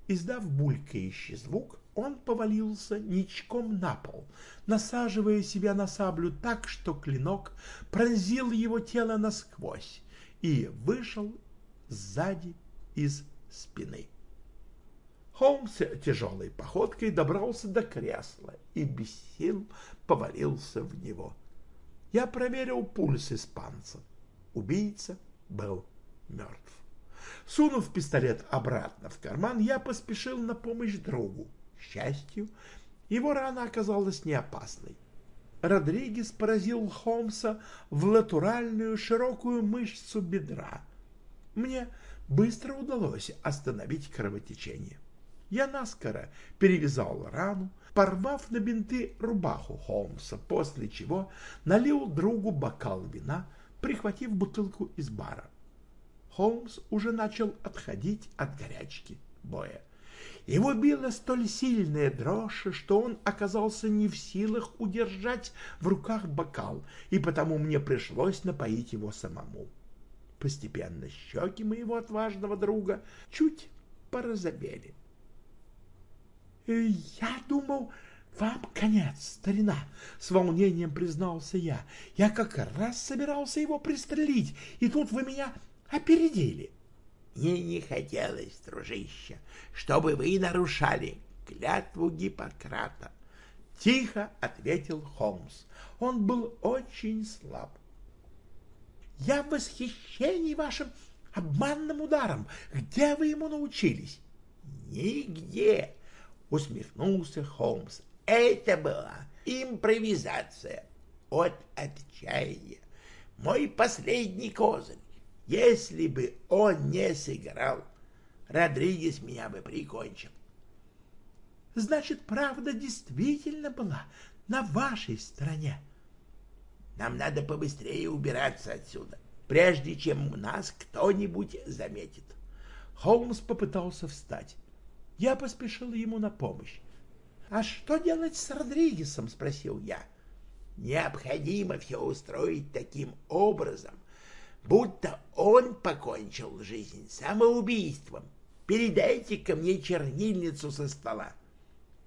Speaker 2: Издав булькающий звук, он повалился ничком на пол, насаживая себя на саблю так, что клинок пронзил его тело насквозь и вышел сзади из спины. Холмс тяжелой походкой добрался до кресла и без сил повалился в него. Я проверил пульс испанца. Убийца был мертв. Сунув пистолет обратно в карман, я поспешил на помощь другу. К счастью, его рана оказалась не опасной. Родригес поразил Холмса в латуральную широкую мышцу бедра. Мне быстро удалось остановить кровотечение. Я наскоро перевязал рану, порвав на бинты рубаху Холмса, после чего налил другу бокал вина, прихватив бутылку из бара. Холмс уже начал отходить от горячки боя. Его била столь сильная дрожь, что он оказался не в силах удержать в руках бокал, и потому мне пришлось напоить его самому. Постепенно щеки моего отважного друга чуть порозовели. «Э, «Я думал, вам конец, старина!» — с волнением признался я. «Я как раз собирался его пристрелить, и тут вы меня опередили.
Speaker 3: Мне не хотелось, дружище, чтобы вы нарушали клятву Гиппократа.
Speaker 2: Тихо ответил Холмс. Он был очень слаб. Я в восхищении вашим обманным ударом. Где вы ему научились?
Speaker 3: Нигде, усмехнулся Холмс. Это была импровизация от отчаяния. Мой последний козырь. Если бы он не сыграл, Родригес меня бы прикончил.
Speaker 2: Значит, правда действительно была на вашей стороне.
Speaker 3: Нам надо побыстрее убираться отсюда, прежде чем нас кто-нибудь заметит.
Speaker 2: Холмс попытался встать. Я поспешил ему на помощь. — А что делать с Родригесом? — спросил я.
Speaker 3: — Необходимо все устроить таким образом, будто он покончил жизнь самоубийством. Передайте ко мне чернильницу со стола.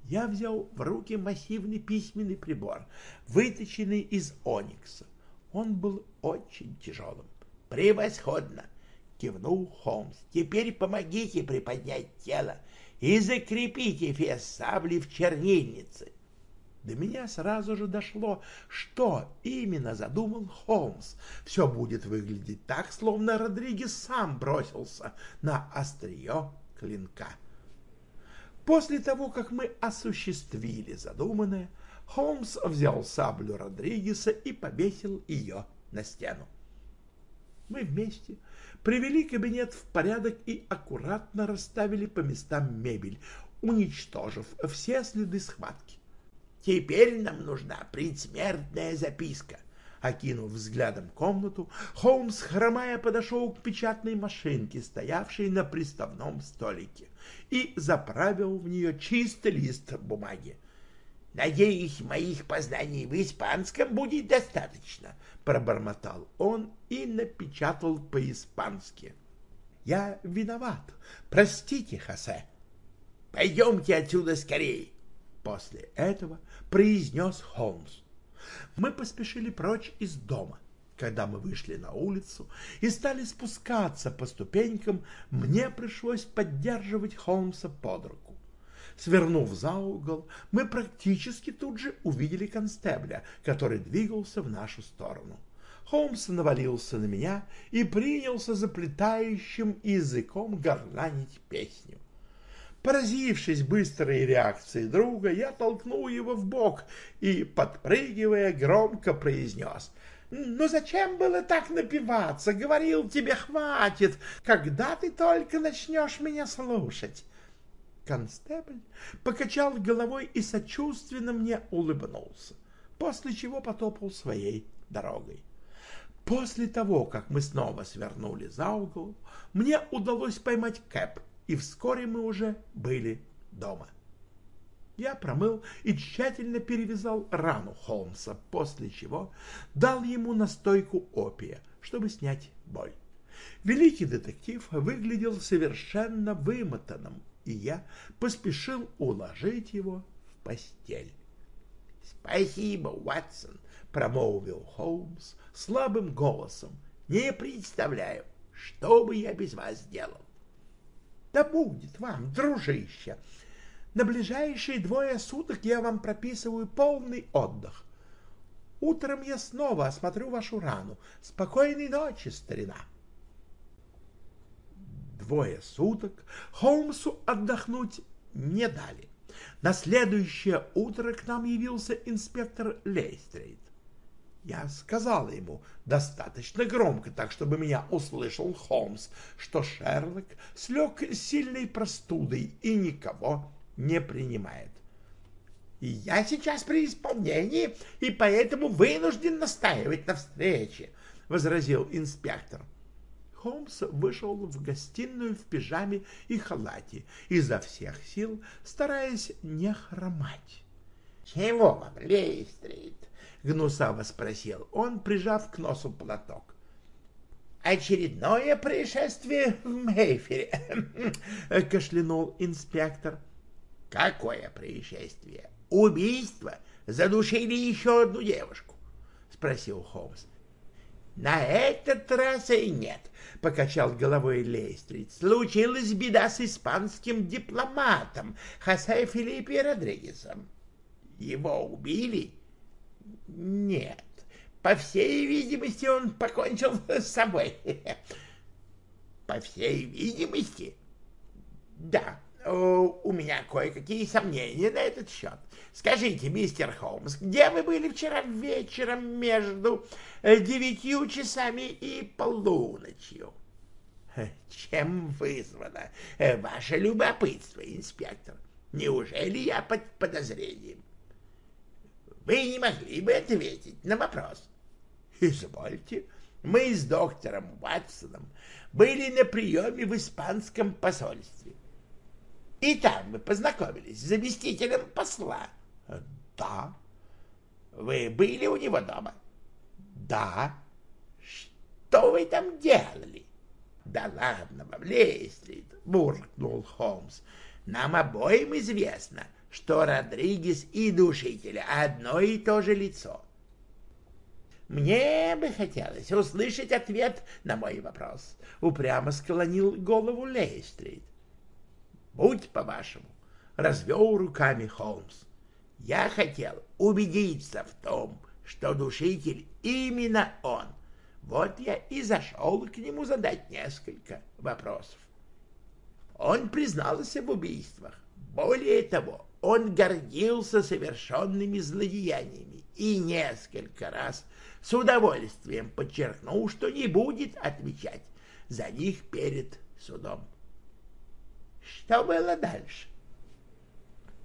Speaker 2: Я взял в руки массивный письменный прибор, выточенный из оникса. Он был очень тяжелым.
Speaker 3: «Превосходно!» — кивнул Холмс. «Теперь помогите приподнять тело и закрепите фес сабли в чернильнице».
Speaker 2: До меня сразу же дошло, что именно задумал Холмс. Все будет выглядеть так, словно Родригес сам бросился на острие клинка. После того, как мы осуществили задуманное, Холмс взял саблю Родригеса и повесил ее на стену. Мы вместе привели кабинет в порядок и аккуратно расставили по местам мебель, уничтожив все следы схватки.
Speaker 3: «Теперь нам нужна предсмертная записка»,
Speaker 2: Окинув взглядом комнату, Холмс, хромая, подошел к печатной машинке, стоявшей на приставном столике, и заправил в нее чистый лист бумаги.
Speaker 3: «Надеюсь, моих познаний в испанском будет достаточно», — пробормотал он и напечатал по-испански.
Speaker 2: «Я виноват. Простите, Хосе».
Speaker 3: «Пойдемте отсюда скорее», —
Speaker 2: после этого произнес Холмс мы поспешили прочь из дома. Когда мы вышли на улицу и стали спускаться по ступенькам, мне пришлось поддерживать Холмса под руку. Свернув за угол, мы практически тут же увидели констебля, который двигался в нашу сторону. Холмс навалился на меня и принялся заплетающим языком горланить песню. Поразившись быстрой реакцией друга, я толкнул его в бок и, подпрыгивая, громко произнес «Ну зачем было так напиваться? Говорил тебе, хватит! Когда ты только начнешь меня слушать?» Констебль покачал головой и сочувственно мне улыбнулся, после чего потопал своей дорогой. После того, как мы снова свернули за угол, мне удалось поймать Кэп и вскоре мы уже были дома. Я промыл и тщательно перевязал рану Холмса, после чего дал ему настойку опия, чтобы снять боль. Великий детектив выглядел совершенно вымотанным, и я поспешил уложить его в постель.
Speaker 3: — Спасибо, Уатсон, — промолвил Холмс слабым голосом. — Не представляю, что бы я без вас сделал.
Speaker 2: Да будет вам, дружище. На ближайшие двое суток я вам прописываю полный отдых. Утром я снова осмотрю вашу рану. Спокойной ночи, старина. Двое суток Холмсу отдохнуть не дали. На следующее утро к нам явился инспектор Лейстрейд. Я сказал ему достаточно громко, так чтобы меня услышал Холмс, что Шерлок слег с сильной простудой и никого не принимает. «Я сейчас при исполнении и поэтому вынужден настаивать на встрече», — возразил инспектор. Холмс вышел в гостиную в пижаме и халате, изо всех сил стараясь не хромать.
Speaker 3: «Чего вам, Лейстрит?» — гнусаво спросил он, прижав к носу платок. «Очередное происшествие в Мейфере», — кашлянул инспектор. «Какое происшествие? Убийство? Задушили еще одну девушку?» — спросил Холмс. «На этот раз и нет», — покачал головой Лейстрид. «Случилась беда с испанским дипломатом Хосе Филиппе Родригесом. Его убили нет, по всей видимости, он покончил с собой. *laughs* По всей видимости? Да, у меня кое-какие сомнения на этот счет. Скажите, мистер Холмс, где вы были вчера вечером между девятью часами и полуночью? Чем вызвано ваше любопытство, инспектор? Неужели я под подозрением? Вы не могли бы ответить на вопрос? Извольте. Мы с доктором Ватсоном были на приеме в испанском посольстве. И там мы познакомились с заместителем посла. Да. Вы были у него дома? Да. Что вы там делали? Да ладно вам, Лейстрид, буркнул Холмс. Нам обоим известно, что Родригес и Душитель одно и то же лицо. Мне бы хотелось услышать ответ на мой вопрос. Упрямо склонил голову Лейстрит. Будь по-вашему, развел руками Холмс. Я хотел убедиться в том, что душитель именно он. Вот я и зашел к нему задать несколько вопросов. Он признался в убийствах. Более того, он гордился совершенными злодеяниями и несколько раз с удовольствием подчеркнул, что не будет отвечать за них перед судом. Что было дальше?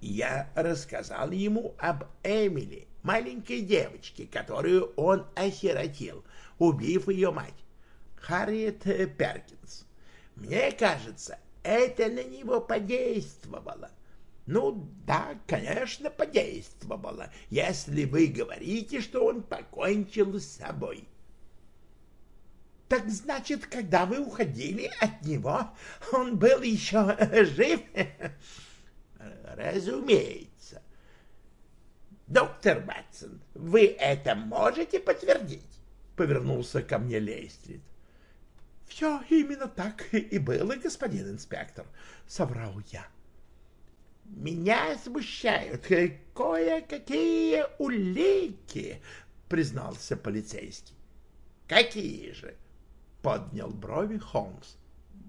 Speaker 3: Я рассказал ему об Эмили, маленькой девочке, которую он осиротил, убив ее мать, Харриет Перкинс. Мне кажется, это на него подействовало. Ну да, конечно, подействовало, если вы говорите, что он покончил с собой. Так значит, когда вы уходили от него, он был еще жив? Разумеется. Доктор Батсон, вы это можете подтвердить? Повернулся ко мне Лейстрид. Все именно так и было, господин инспектор, соврал я. Меня смущают кое-какие улики, признался полицейский. Какие же? Поднял брови Холмс.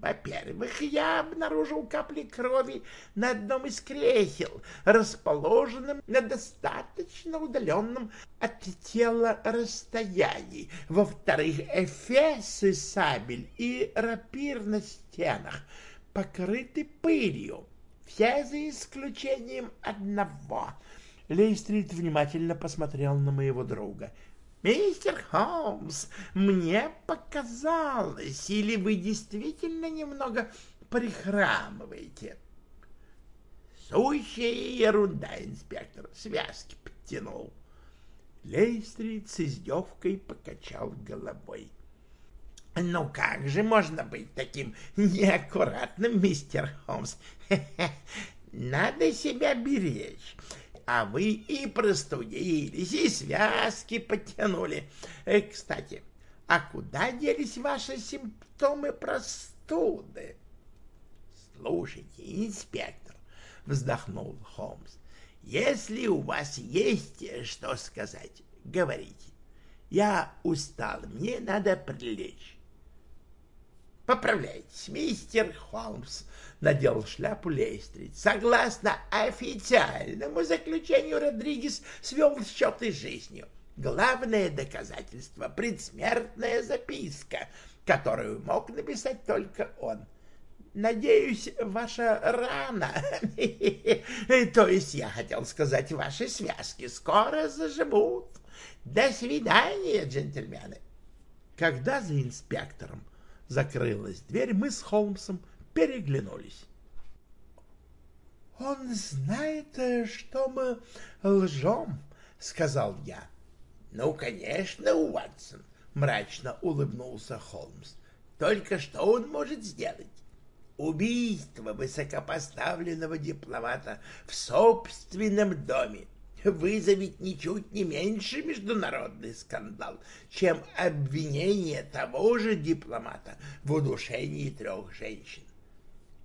Speaker 3: Во-первых, я обнаружил капли крови на одном из кресел, расположенном на достаточно удаленном от тела расстоянии. Во-вторых, эфесы сабель и рапир на стенах покрыты пылью. Все за исключением одного. Лейстрит внимательно посмотрел на моего друга. «Мистер Холмс, мне показалось, или вы действительно немного прихрамываете?» «Сущая ерунда, инспектор, связки подтянул». Лейстрит с издевкой покачал головой. Ну как же можно быть таким неаккуратным, мистер Холмс? *laughs* Надо себя беречь. А вы и простудились, и связки потянули. Э, кстати, а куда делись ваши симптомы простуды? Слушайте, инспектор, вздохнул Холмс, если у вас есть что сказать, говорите. Я устал, мне надо прилечь. Поправляйтесь, мистер Холмс, надел шляпу Лейстрид. Согласно официальному заключению, Родригес свел счеты с жизнью. Главное доказательство — предсмертная записка, которую мог написать только он. Надеюсь, ваша рана, *laughs* то есть я хотел сказать, ваши связки скоро заживут. До свидания, джентльмены. Когда за инспектором закрылась дверь, мы с Холмсом переглянулись. «Он знает, что мы лжем», — сказал я. «Ну, конечно, Уатсон», — мрачно улыбнулся Холмс. «Только что он может сделать? Убийство высокопоставленного дипломата в собственном доме вызовет ничуть не меньше международный скандал, чем обвинение того же дипломата в удушении трех женщин.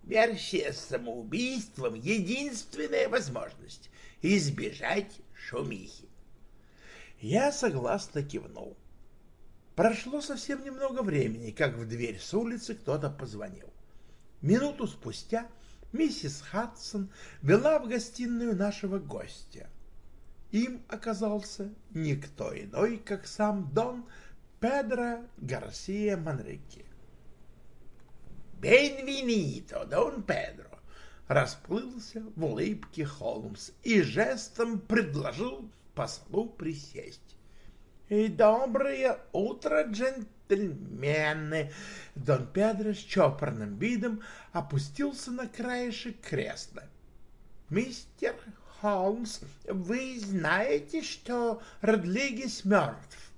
Speaker 3: Версия с самоубийством — единственная возможность избежать шумихи. Я согласно кивнул. Прошло совсем немного времени, как в дверь с улицы кто-то позвонил. Минуту спустя миссис Хадсон вела в гостиную нашего гостя. Им оказался никто иной, как сам Дон Педро Гарсия Манрике. «Бенвенито, Дон Педро!» расплылся в улыбке Холмс и жестом предложил послу присесть. «И доброе утро, джентльмены!» Дон Педро с чопорным видом опустился на краешек кресла. «Мистер Холмс, вы знаете, что Родлигес мертв?»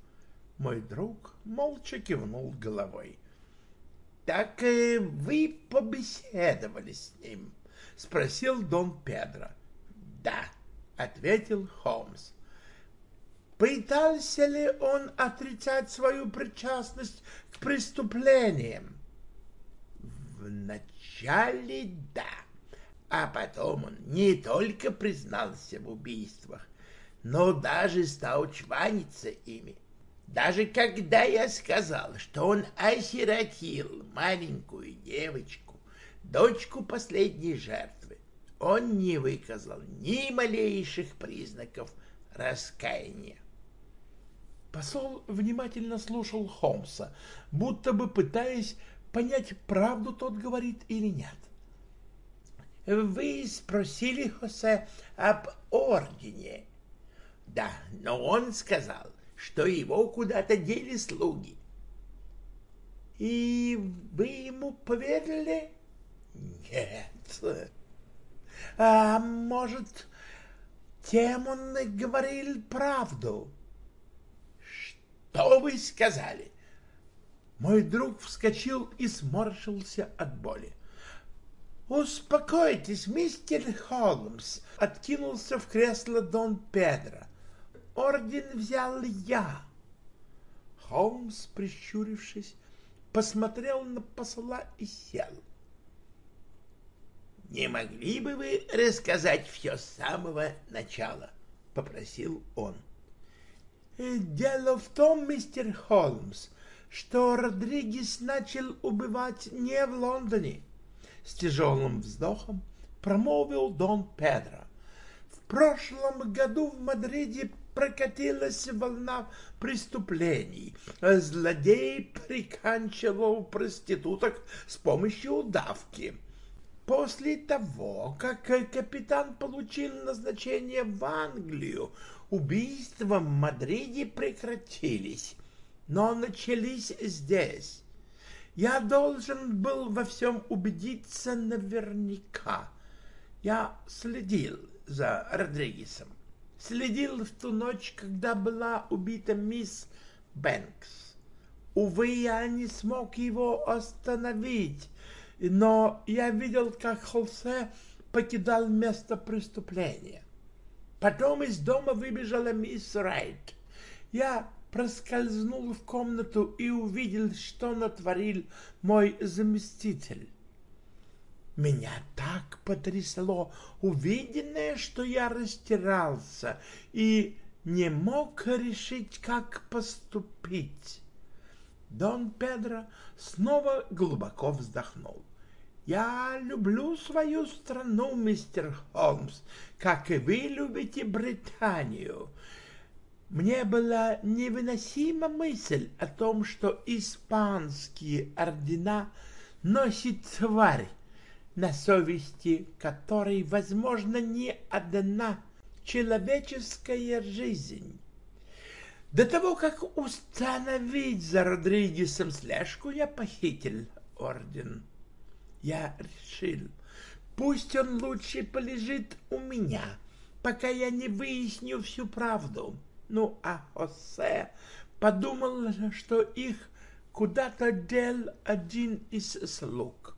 Speaker 3: Мой друг молча кивнул головой. «Так вы побеседовали с ним?»
Speaker 1: —— спросил Дон Педро. «Да», — ответил Холмс. «Пытался ли он отрицать свою причастность к преступлениям?»
Speaker 3: «Вначале да, а потом он не только признался в убийствах, но даже стал чваниться ими. Даже когда я сказал, что он осиротил маленькую девочку, дочку последней жертвы, он не выказал ни малейших признаков раскаяния.
Speaker 1: Посол внимательно слушал Холмса, будто бы пытаясь понять, правду тот говорит или нет.
Speaker 3: «Вы спросили Хосе об ордене?» «Да, но он сказал, что его куда-то дели слуги.
Speaker 1: — И вы ему поверили?
Speaker 3: — Нет.
Speaker 1: — А может, тем он говорил правду?
Speaker 3: — Что вы сказали?
Speaker 1: Мой друг вскочил и сморщился от боли. «Успокойтесь, мистер Холмс!» — откинулся в кресло Дон Педро орден взял я. Холмс, прищурившись, посмотрел на посла и сел.
Speaker 3: «Не могли бы вы рассказать все с самого начала?» — попросил он.
Speaker 1: «Дело в том, мистер Холмс, что Родригес начал убивать не в Лондоне», — с тяжелым вздохом промолвил Дон Педро. «В прошлом году в Мадриде прокатилась волна преступлений. Злодей приканчивал проституток с помощью удавки. После того, как капитан получил назначение в Англию, убийства в Мадриде прекратились, но начались здесь. Я должен был во всем убедиться наверняка. Я следил за Родригесом следил в ту ночь, когда была убита мисс Бэнкс. Увы, я не смог его остановить, но я видел, как Холсе покидал место преступления. Потом из дома выбежала мисс Райт. Я проскользнул в комнату и увидел, что натворил мой заместитель. Меня так потрясло увиденное, что я растерялся и не мог решить, как поступить. Дон Педро снова глубоко вздохнул. «Я люблю свою страну, мистер Холмс, как и вы любите Британию. Мне была невыносима мысль о том, что испанские ордена носит тварь, на совести которой, возможно, не одна человеческая жизнь. До того, как установить за Родригесом слежку, я похитил орден. Я решил, пусть он лучше полежит у меня, пока я не выясню всю правду. Ну, а Хосе подумал, что их куда-то дел один из слуг.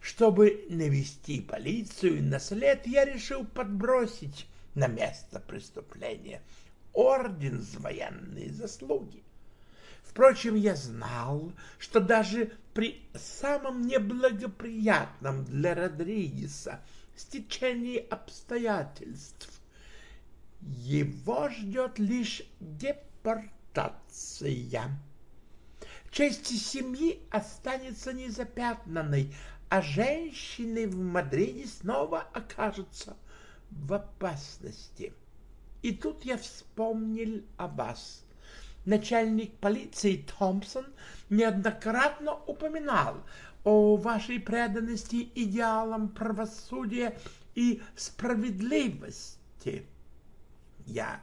Speaker 1: Чтобы навести полицию на след, я решил подбросить на место преступления орден за военные заслуги. Впрочем, я знал, что даже при самом неблагоприятном для Родригеса стечении обстоятельств его ждет лишь депортация. Честь семьи останется незапятнанной, а женщины в Мадриде снова окажутся в опасности. И тут я вспомнил о вас. Начальник полиции Томпсон неоднократно упоминал о вашей преданности идеалам правосудия и справедливости. Я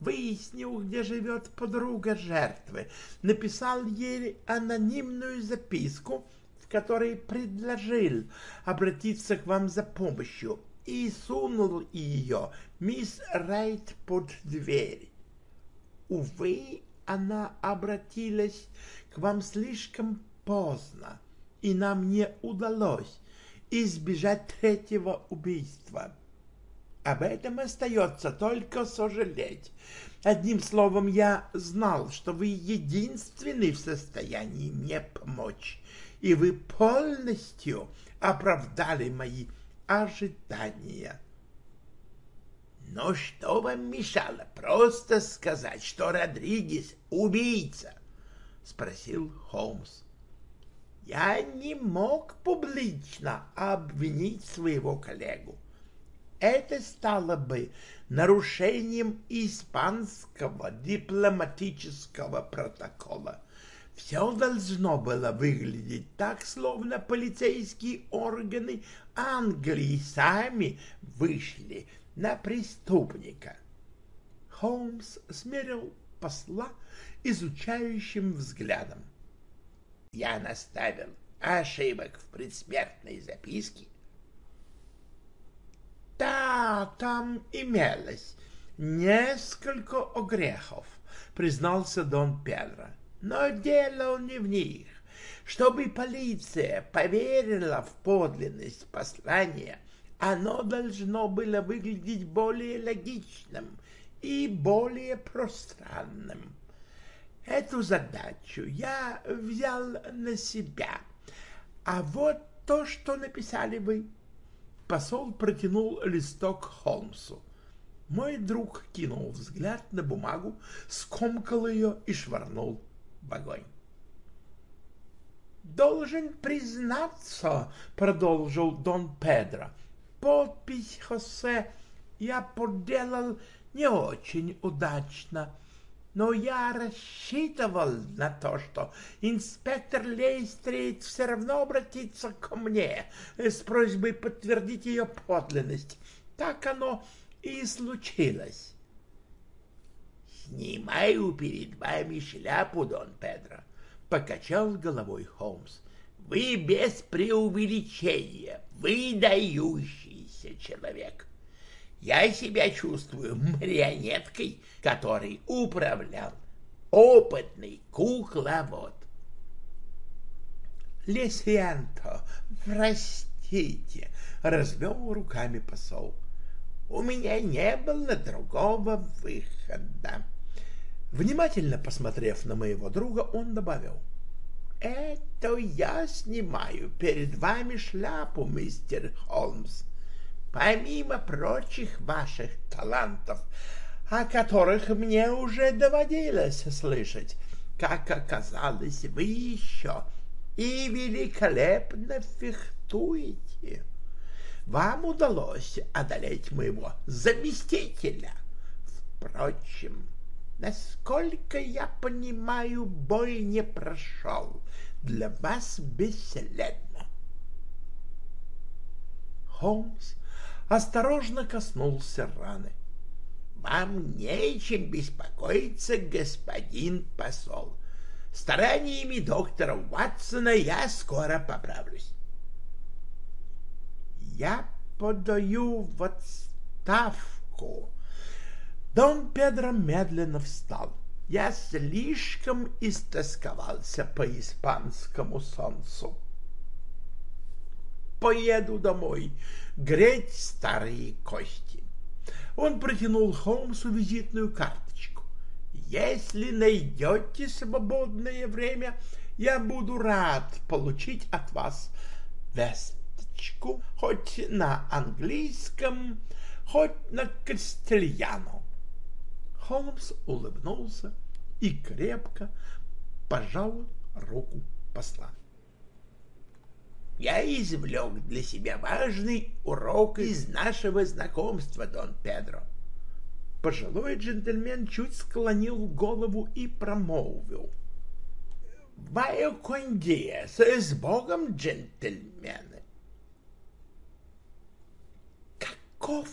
Speaker 1: выяснил, где живет подруга жертвы, написал ей анонимную записку в которой предложил обратиться к вам за помощью, и сунул ее мисс Райт под дверь. Увы, она обратилась к вам слишком поздно, и нам не удалось
Speaker 3: избежать третьего убийства. Об этом остается только сожалеть. Одним словом, я знал, что вы единственный в состоянии мне помочь, и вы полностью оправдали мои ожидания. Но что вам мешало просто сказать, что Родригес — убийца? — спросил Холмс. Я не мог публично обвинить своего коллегу. Это стало бы нарушением испанского дипломатического протокола. Все должно было выглядеть так, словно полицейские органы Англии сами вышли на преступника. Холмс смерил посла изучающим взглядом. Я наставил ошибок в предсмертной записке. Да, там имелось несколько огрехов, признался Дон Педро. Но дело не в них. Чтобы полиция поверила в подлинность послания, оно должно было выглядеть более логичным и более пространным. Эту задачу я взял на себя. А вот то, что написали вы. Посол протянул листок Холмсу. Мой друг кинул взгляд на бумагу, скомкал ее и швырнул в огонь. «Должен признаться, — продолжил Дон Педро, — подпись Хосе я поделал не очень удачно, но я рассчитывал на то, что инспектор Лейстрит все равно обратится ко мне с просьбой подтвердить ее подлинность. Так оно и случилось. «Снимаю перед вами шляпу, Дон Педро», — покачал головой Холмс. «Вы без преувеличения, выдающийся человек. Я себя чувствую марионеткой, которой управлял опытный кукловод». «Лесианто, простите», — развел руками посол. «У меня не было другого выхода». Внимательно посмотрев на моего друга, он добавил. «Это я снимаю перед вами шляпу, мистер Холмс. Помимо прочих ваших талантов, о которых мне уже доводилось слышать, как оказалось, вы еще и великолепно фехтуете. Вам удалось одолеть моего заместителя. Впрочем, Насколько я понимаю, бой не прошел. Для вас бесследно. Холмс осторожно коснулся раны. Вам нечем беспокоиться, господин посол. Стараниями доктора Уатсона я скоро поправлюсь. Я подаю в отставку, Дон Педро медленно встал. Я слишком истосковался по испанскому солнцу. Поеду домой греть старые кости. Он протянул Холмсу визитную карточку. Если найдете свободное время, я буду рад получить от вас весточку, хоть на английском, хоть на кастельяно. Холмс улыбнулся и крепко пожал руку посла. «Я извлек для себя важный урок из нашего знакомства, Дон Педро». Пожилой джентльмен чуть склонил голову и промолвил. «Вайо кондиес, с Богом, джентльмены!» «Каков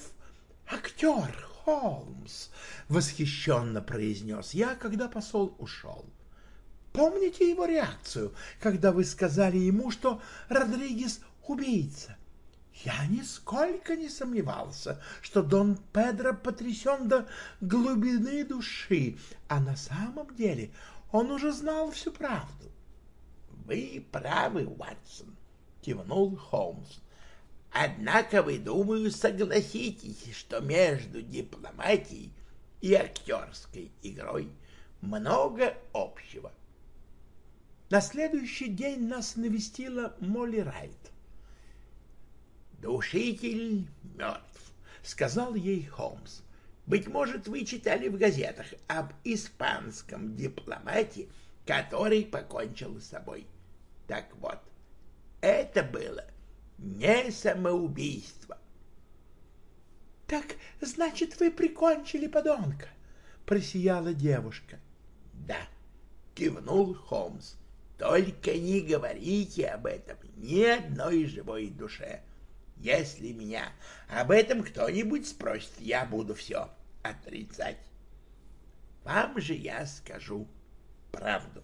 Speaker 3: актер, Холмс!» — восхищенно произнес я, когда посол ушел. «Помните его реакцию, когда вы сказали ему, что Родригес — убийца?» Я нисколько не сомневался, что Дон Педро потрясен до глубины души, а на самом деле он уже знал всю правду. — Вы правы, Уатсон, — кивнул Холмс. Однако вы, думаю, согласитесь, что между дипломатией и актерской игрой много общего.
Speaker 2: На следующий день нас навестила Молли Райт.
Speaker 3: «Душитель мертв», — сказал ей Холмс. «Быть может, вы читали в газетах об испанском дипломате, который покончил с собой. Так вот, это было не самоубийство».
Speaker 2: «Так, значит, вы прикончили подонка?» — просияла девушка.
Speaker 3: «Да», — кивнул Холмс. «Только не говорите об этом ни одной живой душе. Если меня об этом кто-нибудь спросит, я буду все отрицать. Вам же я скажу правду.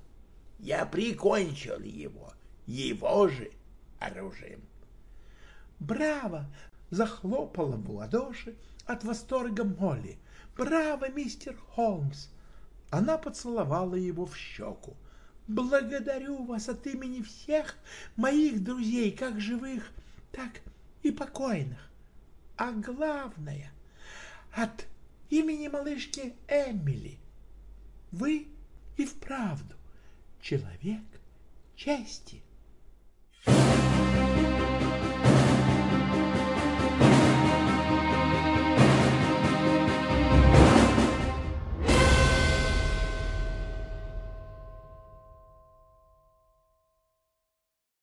Speaker 3: Я прикончил его, его же оружием.
Speaker 2: «Браво!» — захлопала в ладоши от восторга Молли. «Браво, мистер Холмс!» Она поцеловала его в щеку. «Благодарю вас от имени всех моих друзей, как живых, так и покойных. А главное, от имени малышки Эмили. Вы и вправду человек чести.